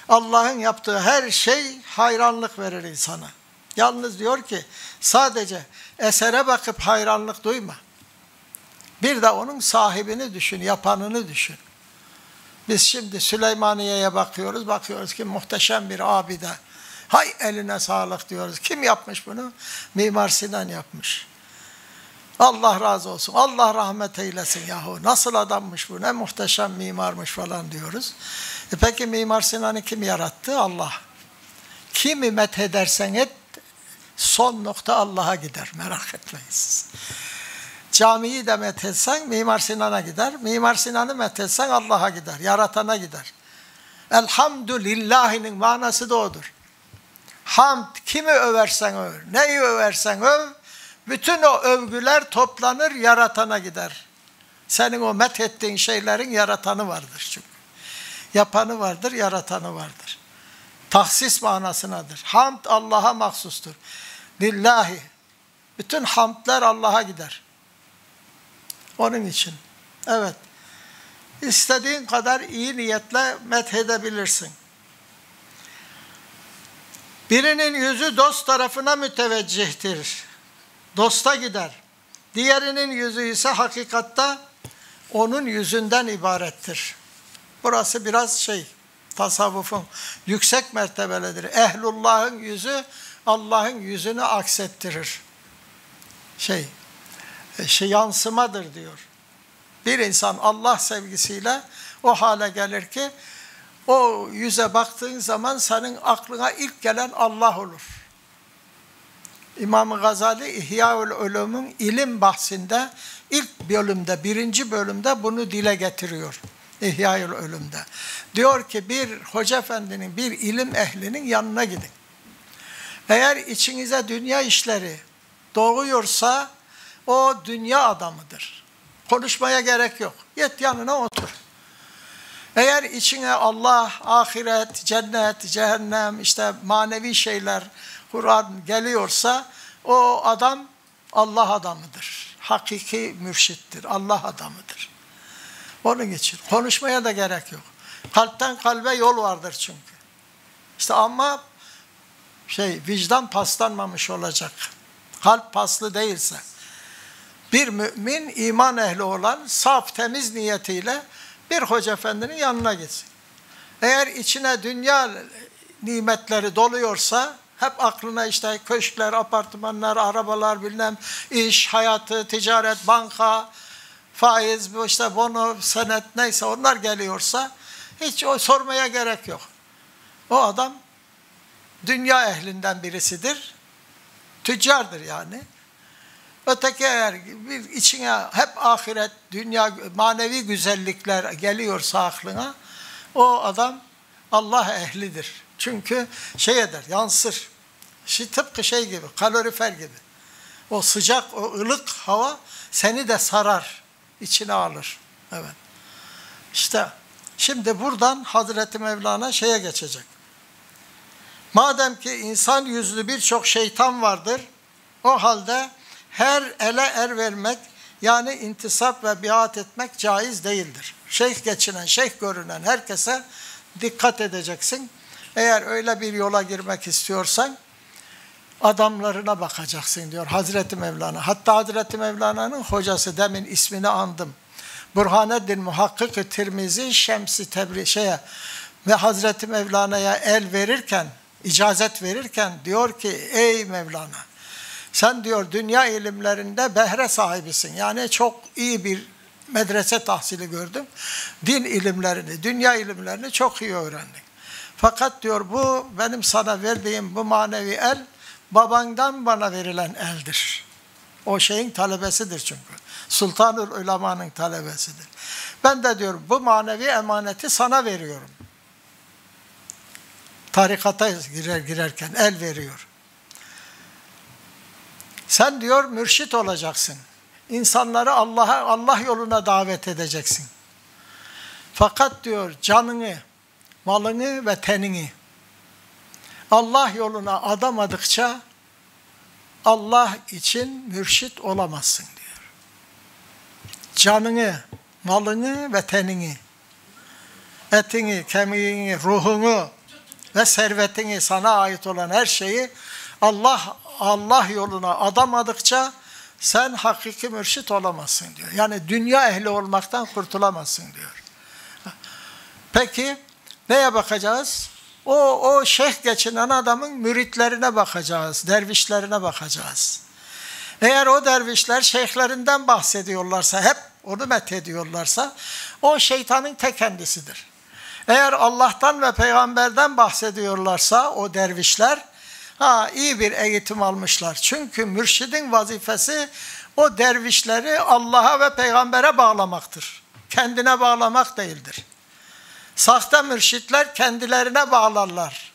Allah'ın yaptığı her şey hayranlık verir insana. Yalnız diyor ki sadece esere bakıp hayranlık duyma. Bir de onun sahibini düşün, yapanını düşün. Biz şimdi Süleymaniye'ye bakıyoruz, bakıyoruz ki muhteşem bir abide. Hay eline sağlık diyoruz. Kim yapmış bunu? Mimar Sinan yapmış. Allah razı olsun. Allah rahmet eylesin yahu. Nasıl adammış bu? Ne muhteşem mimarmış falan diyoruz. E peki Mimar Sinan'ı kim yarattı? Allah. Kimi methedersen et son nokta Allah'a gider. Merak etmeyin siz. Camiyi de methetsen Mimar Sinan'a gider. Mimar Sinan'ı methetsen Allah'a gider. Yaratana gider. Elhamdülillahinin manası da odur. Hamd kimi översen öv, neyi översen öv, bütün o övgüler toplanır yaratana gider. Senin o methettiğin şeylerin yaratanı vardır çünkü. Yapanı vardır, yaratanı vardır. Tahsis manasınadır. Hamd Allah'a mahsustur. Lillahi. Bütün hamdler Allah'a gider. Onun için. Evet. İstediğin kadar iyi niyetle methedebilirsin. Birinin yüzü dost tarafına müteveccihtir. Dosta gider. Diğerinin yüzü ise hakikatta onun yüzünden ibarettir. Burası biraz şey, tasavvufun yüksek mertebelidir. Ehlullah'ın yüzü Allah'ın yüzünü aksettirir. Şey, şey yansımadır diyor. Bir insan Allah sevgisiyle o hale gelir ki o yüze baktığın zaman senin aklına ilk gelen Allah olur. İmam Gazali İhyaül ilim bahsinde ilk bölümde, birinci bölümde bunu dile getiriyor. İhyaül. Diyor ki bir hoca efendinin, bir ilim ehlinin yanına gidin. Eğer içinize dünya işleri doğuyorsa o dünya adamıdır. Konuşmaya gerek yok. Yet yanına otur. Eğer içine Allah, ahiret, cennet, cehennem, işte manevi şeyler, Kur'an geliyorsa o adam Allah adamıdır. Hakiki mürşittir, Allah adamıdır. Onun için konuşmaya da gerek yok. Kalpten kalbe yol vardır çünkü. İşte ama şey vicdan paslanmamış olacak. Kalp paslı değilse. Bir mümin iman ehli olan saf temiz niyetiyle bir hoca efendinin yanına gitsin. Eğer içine dünya nimetleri doluyorsa hep aklına işte köşkler, apartmanlar, arabalar, bilmem iş, hayatı, ticaret, banka, faiz, işte bono, senet neyse onlar geliyorsa hiç o sormaya gerek yok. O adam dünya ehlinden birisidir. Tüccardır yani. Öteki eğer bir içine hep ahiret, dünya, manevi güzellikler geliyorsa aklına o adam Allah ehlidir. Çünkü şey eder, yansır. Şey, tıpkı şey gibi, kalorifer gibi. O sıcak, o ılık hava seni de sarar, içine alır. Evet. İşte şimdi buradan Hazreti Mevlana şeye geçecek. Madem ki insan yüzlü birçok şeytan vardır, o halde her ele er vermek yani intisap ve biat etmek caiz değildir. Şeyh geçinen, şeyh görünen herkese dikkat edeceksin. Eğer öyle bir yola girmek istiyorsan adamlarına bakacaksın diyor Hazreti Mevlana. Hatta Hazreti Mevlana'nın hocası demin ismini andım. Burhaneddin Muhakkik-i Tirmizi Şemsi Tebrişe'ye ve Hazreti Mevlana'ya el verirken, icazet verirken diyor ki ey Mevlana sen diyor dünya ilimlerinde behre sahibisin. Yani çok iyi bir medrese tahsili gördüm. Din ilimlerini, dünya ilimlerini çok iyi öğrendik. Fakat diyor bu benim sana verdiğim bu manevi el babandan bana verilen eldir. O şeyin talebesidir çünkü. Sultanül Ulema'nın talebesidir. Ben de diyor bu manevi emaneti sana veriyorum. Tarikata girer girerken el veriyor. Sen diyor mürşit olacaksın. İnsanları Allah'a Allah yoluna davet edeceksin. Fakat diyor canını, malını ve tenini Allah yoluna adamadıkça Allah için mürşit olamazsın diyor. Canını, malını ve tenini, etini, kemiğini, ruhunu ve servetini sana ait olan her şeyi Allah Allah yoluna adamadıkça sen hakiki mürşit olamazsın diyor. Yani dünya ehli olmaktan kurtulamazsın diyor. Peki neye bakacağız? O, o şeyh geçinen adamın müritlerine bakacağız, dervişlerine bakacağız. Eğer o dervişler şeyhlerinden bahsediyorlarsa, hep onu methediyorlarsa, o şeytanın te kendisidir. Eğer Allah'tan ve peygamberden bahsediyorlarsa o dervişler, Ha iyi bir eğitim almışlar. Çünkü mürşidin vazifesi o dervişleri Allah'a ve peygambere bağlamaktır. Kendine bağlamak değildir. Sahte mürşitler kendilerine bağlarlar.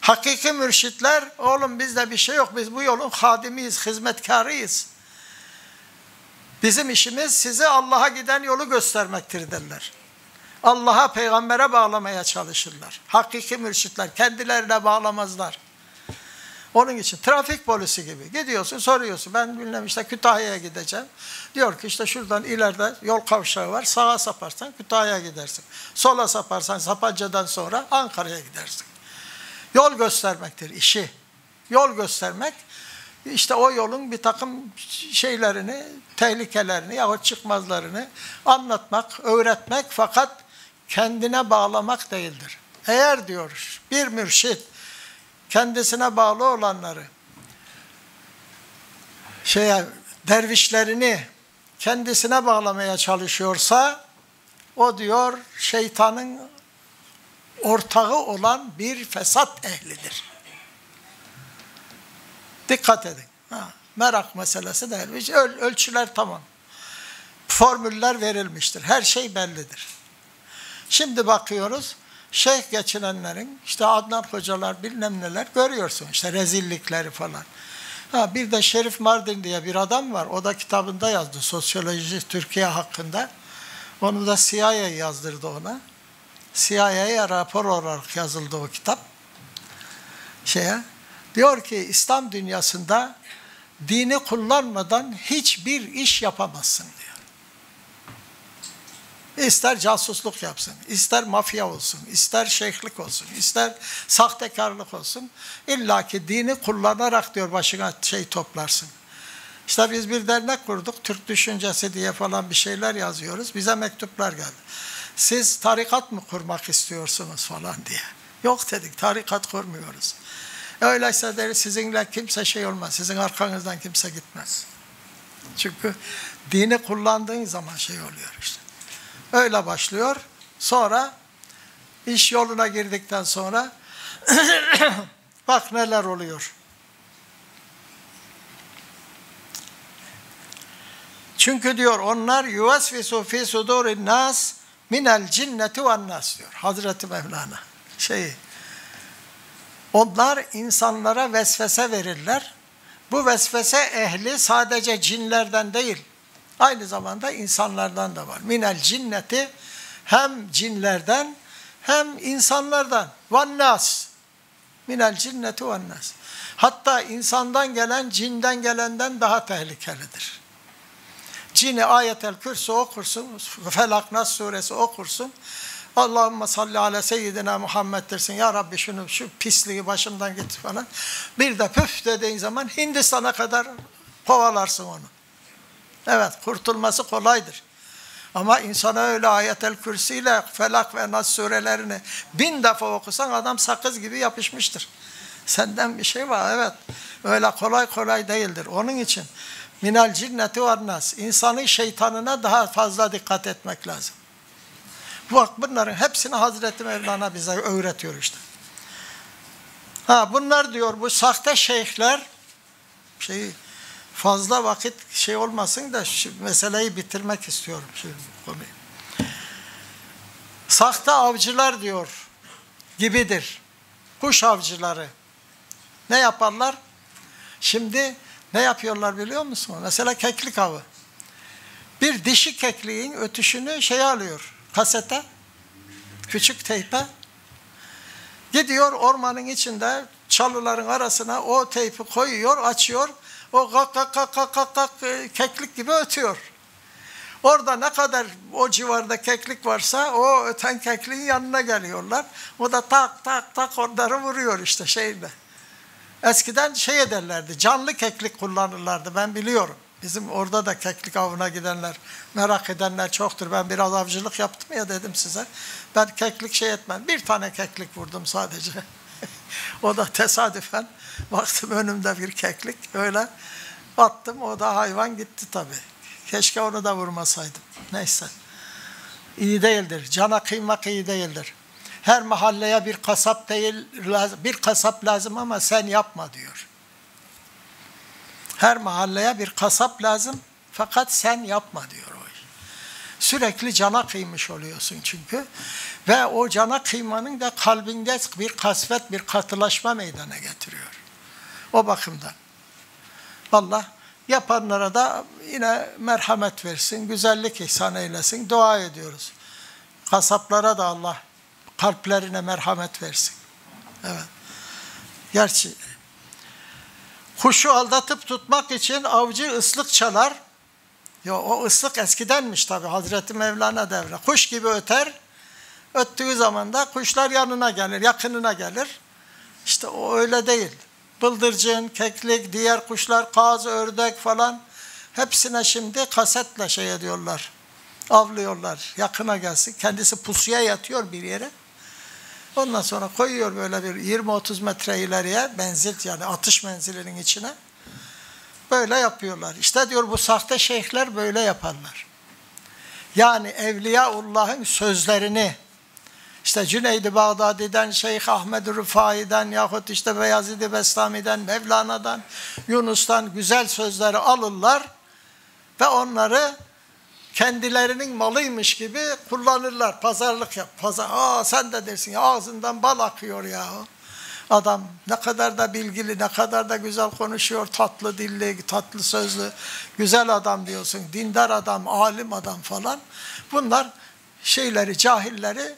Hakiki mürşitler, oğlum bizde bir şey yok, biz bu yolun hadimiyiz, hizmetkarıyız. Bizim işimiz size Allah'a giden yolu göstermektir derler. Allah'a, peygambere bağlamaya çalışırlar. Hakiki mürşitler kendilerine bağlamazlar. Onun için trafik polisi gibi gidiyorsun soruyorsun ben bilmem işte Kütahya'ya gideceğim. Diyor ki işte şuradan ileride yol kavşağı var sağa saparsan Kütahya'ya gidersin. Sola saparsan Sapanca'dan sonra Ankara'ya gidersin. Yol göstermektir işi. Yol göstermek işte o yolun bir takım şeylerini, tehlikelerini yahut çıkmazlarını anlatmak, öğretmek fakat kendine bağlamak değildir. Eğer diyor bir mürşit kendisine bağlı olanları şeye dervişlerini kendisine bağlamaya çalışıyorsa o diyor şeytanın ortağı olan bir fesat ehlidir. Dikkat edin. Ha, merak meselesi değil. Öl, ölçüler tamam. Formüller verilmiştir. Her şey bellidir. Şimdi bakıyoruz şeyh geçinenlerin işte Adnan hocalar bilmem neler görüyorsun işte rezillikleri falan. Ha, bir de Şerif Mardin diye bir adam var. O da kitabında yazdı sosyoloji Türkiye hakkında. Onu da CIA yazdırdı ona. CIA'ya rapor olarak yazıldı o kitap. Şeye, diyor ki İslam dünyasında dini kullanmadan hiçbir iş yapamazsın diyor. İster casusluk yapsın, ister mafya olsun, ister şeyhlik olsun, ister sahtekarlık olsun. İlla ki dini kullanarak diyor başına şey toplarsın. İşte biz bir dernek kurduk, Türk Düşüncesi diye falan bir şeyler yazıyoruz. Bize mektuplar geldi. Siz tarikat mı kurmak istiyorsunuz falan diye. Yok dedik, tarikat kurmuyoruz. Öyleyse deriz sizinle kimse şey olmaz, sizin arkanızdan kimse gitmez. Çünkü dini kullandığın zaman şey oluyor işte. Öyle başlıyor. Sonra iş yoluna girdikten sonra bak neler oluyor. Çünkü diyor onlar yuvesvisu fi sudurin nas minel cinneti ve nas diyor. Hazreti Mevlana şeyi. Onlar insanlara vesvese verirler. Bu vesvese ehli sadece cinlerden değil, aynı zamanda insanlardan da var. Minel cinneti hem cinlerden hem insanlardan. Vannas. Minel cinneti vannas. Hatta insandan gelen cinden gelenden daha tehlikelidir. Cini ayetel kürsü okursun, Felak Nas suresi okursun. Allahümme salli ala seyyidina Muhammed dersin. Ya Rabbi şunu şu pisliği başımdan git falan. Bir de püf dediğin zaman Hindistan'a kadar kovalarsın onu. Evet kurtulması kolaydır. Ama insana öyle ayetel kürsüyle felak ve nas surelerini bin defa okusan adam sakız gibi yapışmıştır. Senden bir şey var evet. Öyle kolay kolay değildir. Onun için minal cinneti var nas. İnsanın şeytanına daha fazla dikkat etmek lazım. Bak bunların hepsini Hazreti Mevlana bize öğretiyor işte. Ha bunlar diyor bu sahte şeyhler şeyi fazla vakit şey olmasın da şu meseleyi bitirmek istiyorum şimdi konuyu. Sahte avcılar diyor gibidir. Kuş avcıları. Ne yaparlar? Şimdi ne yapıyorlar biliyor musun? Mesela keklik avı. Bir dişi kekliğin ötüşünü şey alıyor kasete, küçük teype. Gidiyor ormanın içinde çalıların arasına o teypi koyuyor, açıyor. O kak kak kak kak kak kak keklik gibi ötüyor. Orada ne kadar o civarda keklik varsa o öten kekliğin yanına geliyorlar. O da tak tak tak onları vuruyor işte şeyle. Eskiden şey ederlerdi, canlı keklik kullanırlardı ben biliyorum. Bizim orada da keklik avına gidenler, merak edenler çoktur. Ben biraz avcılık yaptım ya dedim size. Ben keklik şey etmem. Bir tane keklik vurdum sadece. o da tesadüfen baktım önümde bir keklik. Öyle attım. O da hayvan gitti tabii. Keşke onu da vurmasaydım. Neyse. İyi değildir. Cana kıymak iyi değildir. Her mahalleye bir kasap değil, bir kasap lazım ama sen yapma diyor. Her mahalleye bir kasap lazım fakat sen yapma diyor o. Sürekli cana kıymış oluyorsun çünkü. Ve o cana kıymanın da kalbinde bir kasvet, bir katılaşma meydana getiriyor. O bakımdan. Allah yapanlara da yine merhamet versin, güzellik ihsan eylesin. Dua ediyoruz. Kasaplara da Allah kalplerine merhamet versin. Evet. Gerçi Kuşu aldatıp tutmak için avcı ıslık çalar. Ya o ıslık eskidenmiş tabi Hazreti Mevlana devre. Kuş gibi öter. Öttüğü zaman da kuşlar yanına gelir, yakınına gelir. İşte o öyle değil. Bıldırcın, keklik, diğer kuşlar, kaz, ördek falan hepsine şimdi kasetle şey ediyorlar. Avlıyorlar. Yakına gelsin. Kendisi pusuya yatıyor bir yere. Ondan sonra koyuyor böyle bir 20-30 metre ileriye menzil yani atış menzilinin içine. Böyle yapıyorlar. İşte diyor bu sahte şeyhler böyle yaparlar. Yani Evliyaullah'ın sözlerini işte Cüneyd-i Bağdadi'den, Şeyh Ahmed Rıfai'den yahut işte Beyazid-i Bestami'den, Mevlana'dan, Yunus'tan güzel sözleri alırlar ve onları kendilerinin malıymış gibi kullanırlar. Pazarlık yap. Pazar, Aa, sen de dersin ağzından bal akıyor ya. Adam ne kadar da bilgili, ne kadar da güzel konuşuyor, tatlı dilli, tatlı sözlü, güzel adam diyorsun, dindar adam, alim adam falan. Bunlar şeyleri, cahilleri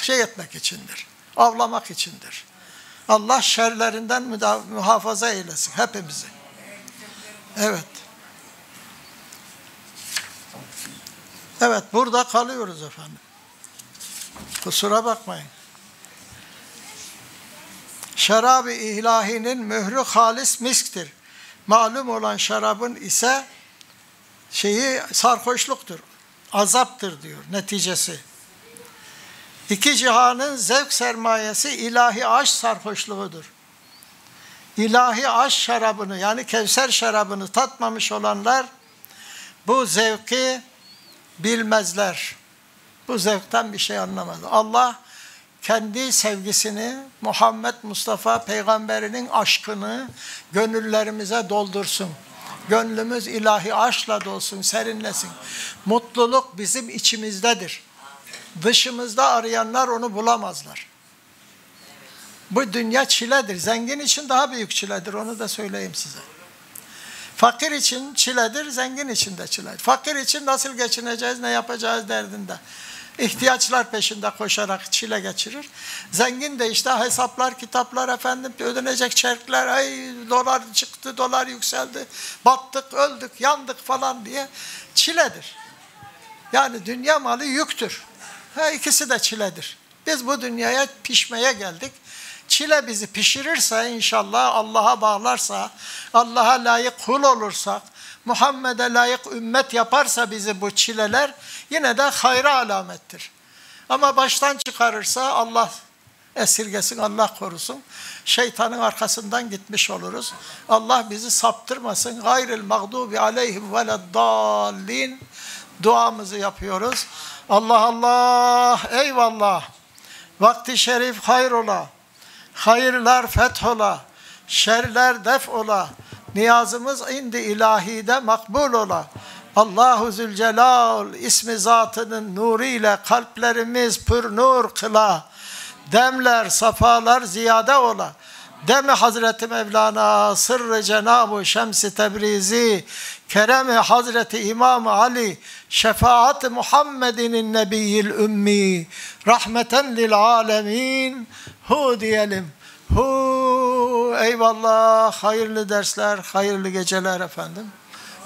şey etmek içindir, avlamak içindir. Allah şerlerinden muhafaza eylesin hepimizi. Evet. Evet, burada kalıyoruz efendim. Kusura bakmayın. Şarabı ilahinin mührü halis misktir. Malum olan şarabın ise şeyi sarhoşluktur. Azaptır diyor neticesi. İki cihanın zevk sermayesi ilahi aşk sarhoşluğudur. İlahi aşk şarabını yani Kevser şarabını tatmamış olanlar bu zevki bilmezler. Bu zevkten bir şey anlamaz. Allah kendi sevgisini, Muhammed Mustafa peygamberinin aşkını gönüllerimize doldursun. Gönlümüz ilahi aşkla dolsun, serinlesin. Mutluluk bizim içimizdedir. Dışımızda arayanlar onu bulamazlar. Bu dünya çiledir. Zengin için daha büyük çiledir. Onu da söyleyeyim size. Fakir için çiledir, zengin için de çiledir. Fakir için nasıl geçineceğiz, ne yapacağız derdinde. İhtiyaçlar peşinde koşarak çile geçirir. Zengin de işte hesaplar, kitaplar efendim, ödenecek çerkler, ay dolar çıktı, dolar yükseldi, battık, öldük, yandık falan diye çiledir. Yani dünya malı yüktür. Ha, ikisi de çiledir. Biz bu dünyaya pişmeye geldik. Çile bizi pişirirse inşallah Allah'a bağlarsa, Allah'a layık kul olursak, Muhammed'e layık ümmet yaparsa bizi bu çileler yine de hayra alamettir. Ama baştan çıkarırsa Allah esirgesin, Allah korusun. Şeytanın arkasından gitmiş oluruz. Allah bizi saptırmasın. Gayril mağdubi aleyhim veleddallin duamızı yapıyoruz. Allah Allah, eyvallah. Vakti şerif hayrola. Hayırlar fethola. Şerler def ola. Niyazımız indi ilahide makbul ola. Allahu Zülcelal ismi zatının nuriyle kalplerimiz pür nur kıla. Demler, safalar ziyade ola. Demi Hazreti Mevlana, sırrı Cenab-ı Şems-i Tebrizi, keremi Hazreti İmam Ali, şefaat Muhammed'in nebiyyil ümmi, rahmeten lil alemin, hu diyelim. Hu eyvallah, hayırlı dersler, hayırlı geceler efendim.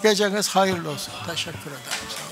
Geceniz hayırlı olsun. Teşekkür ederim.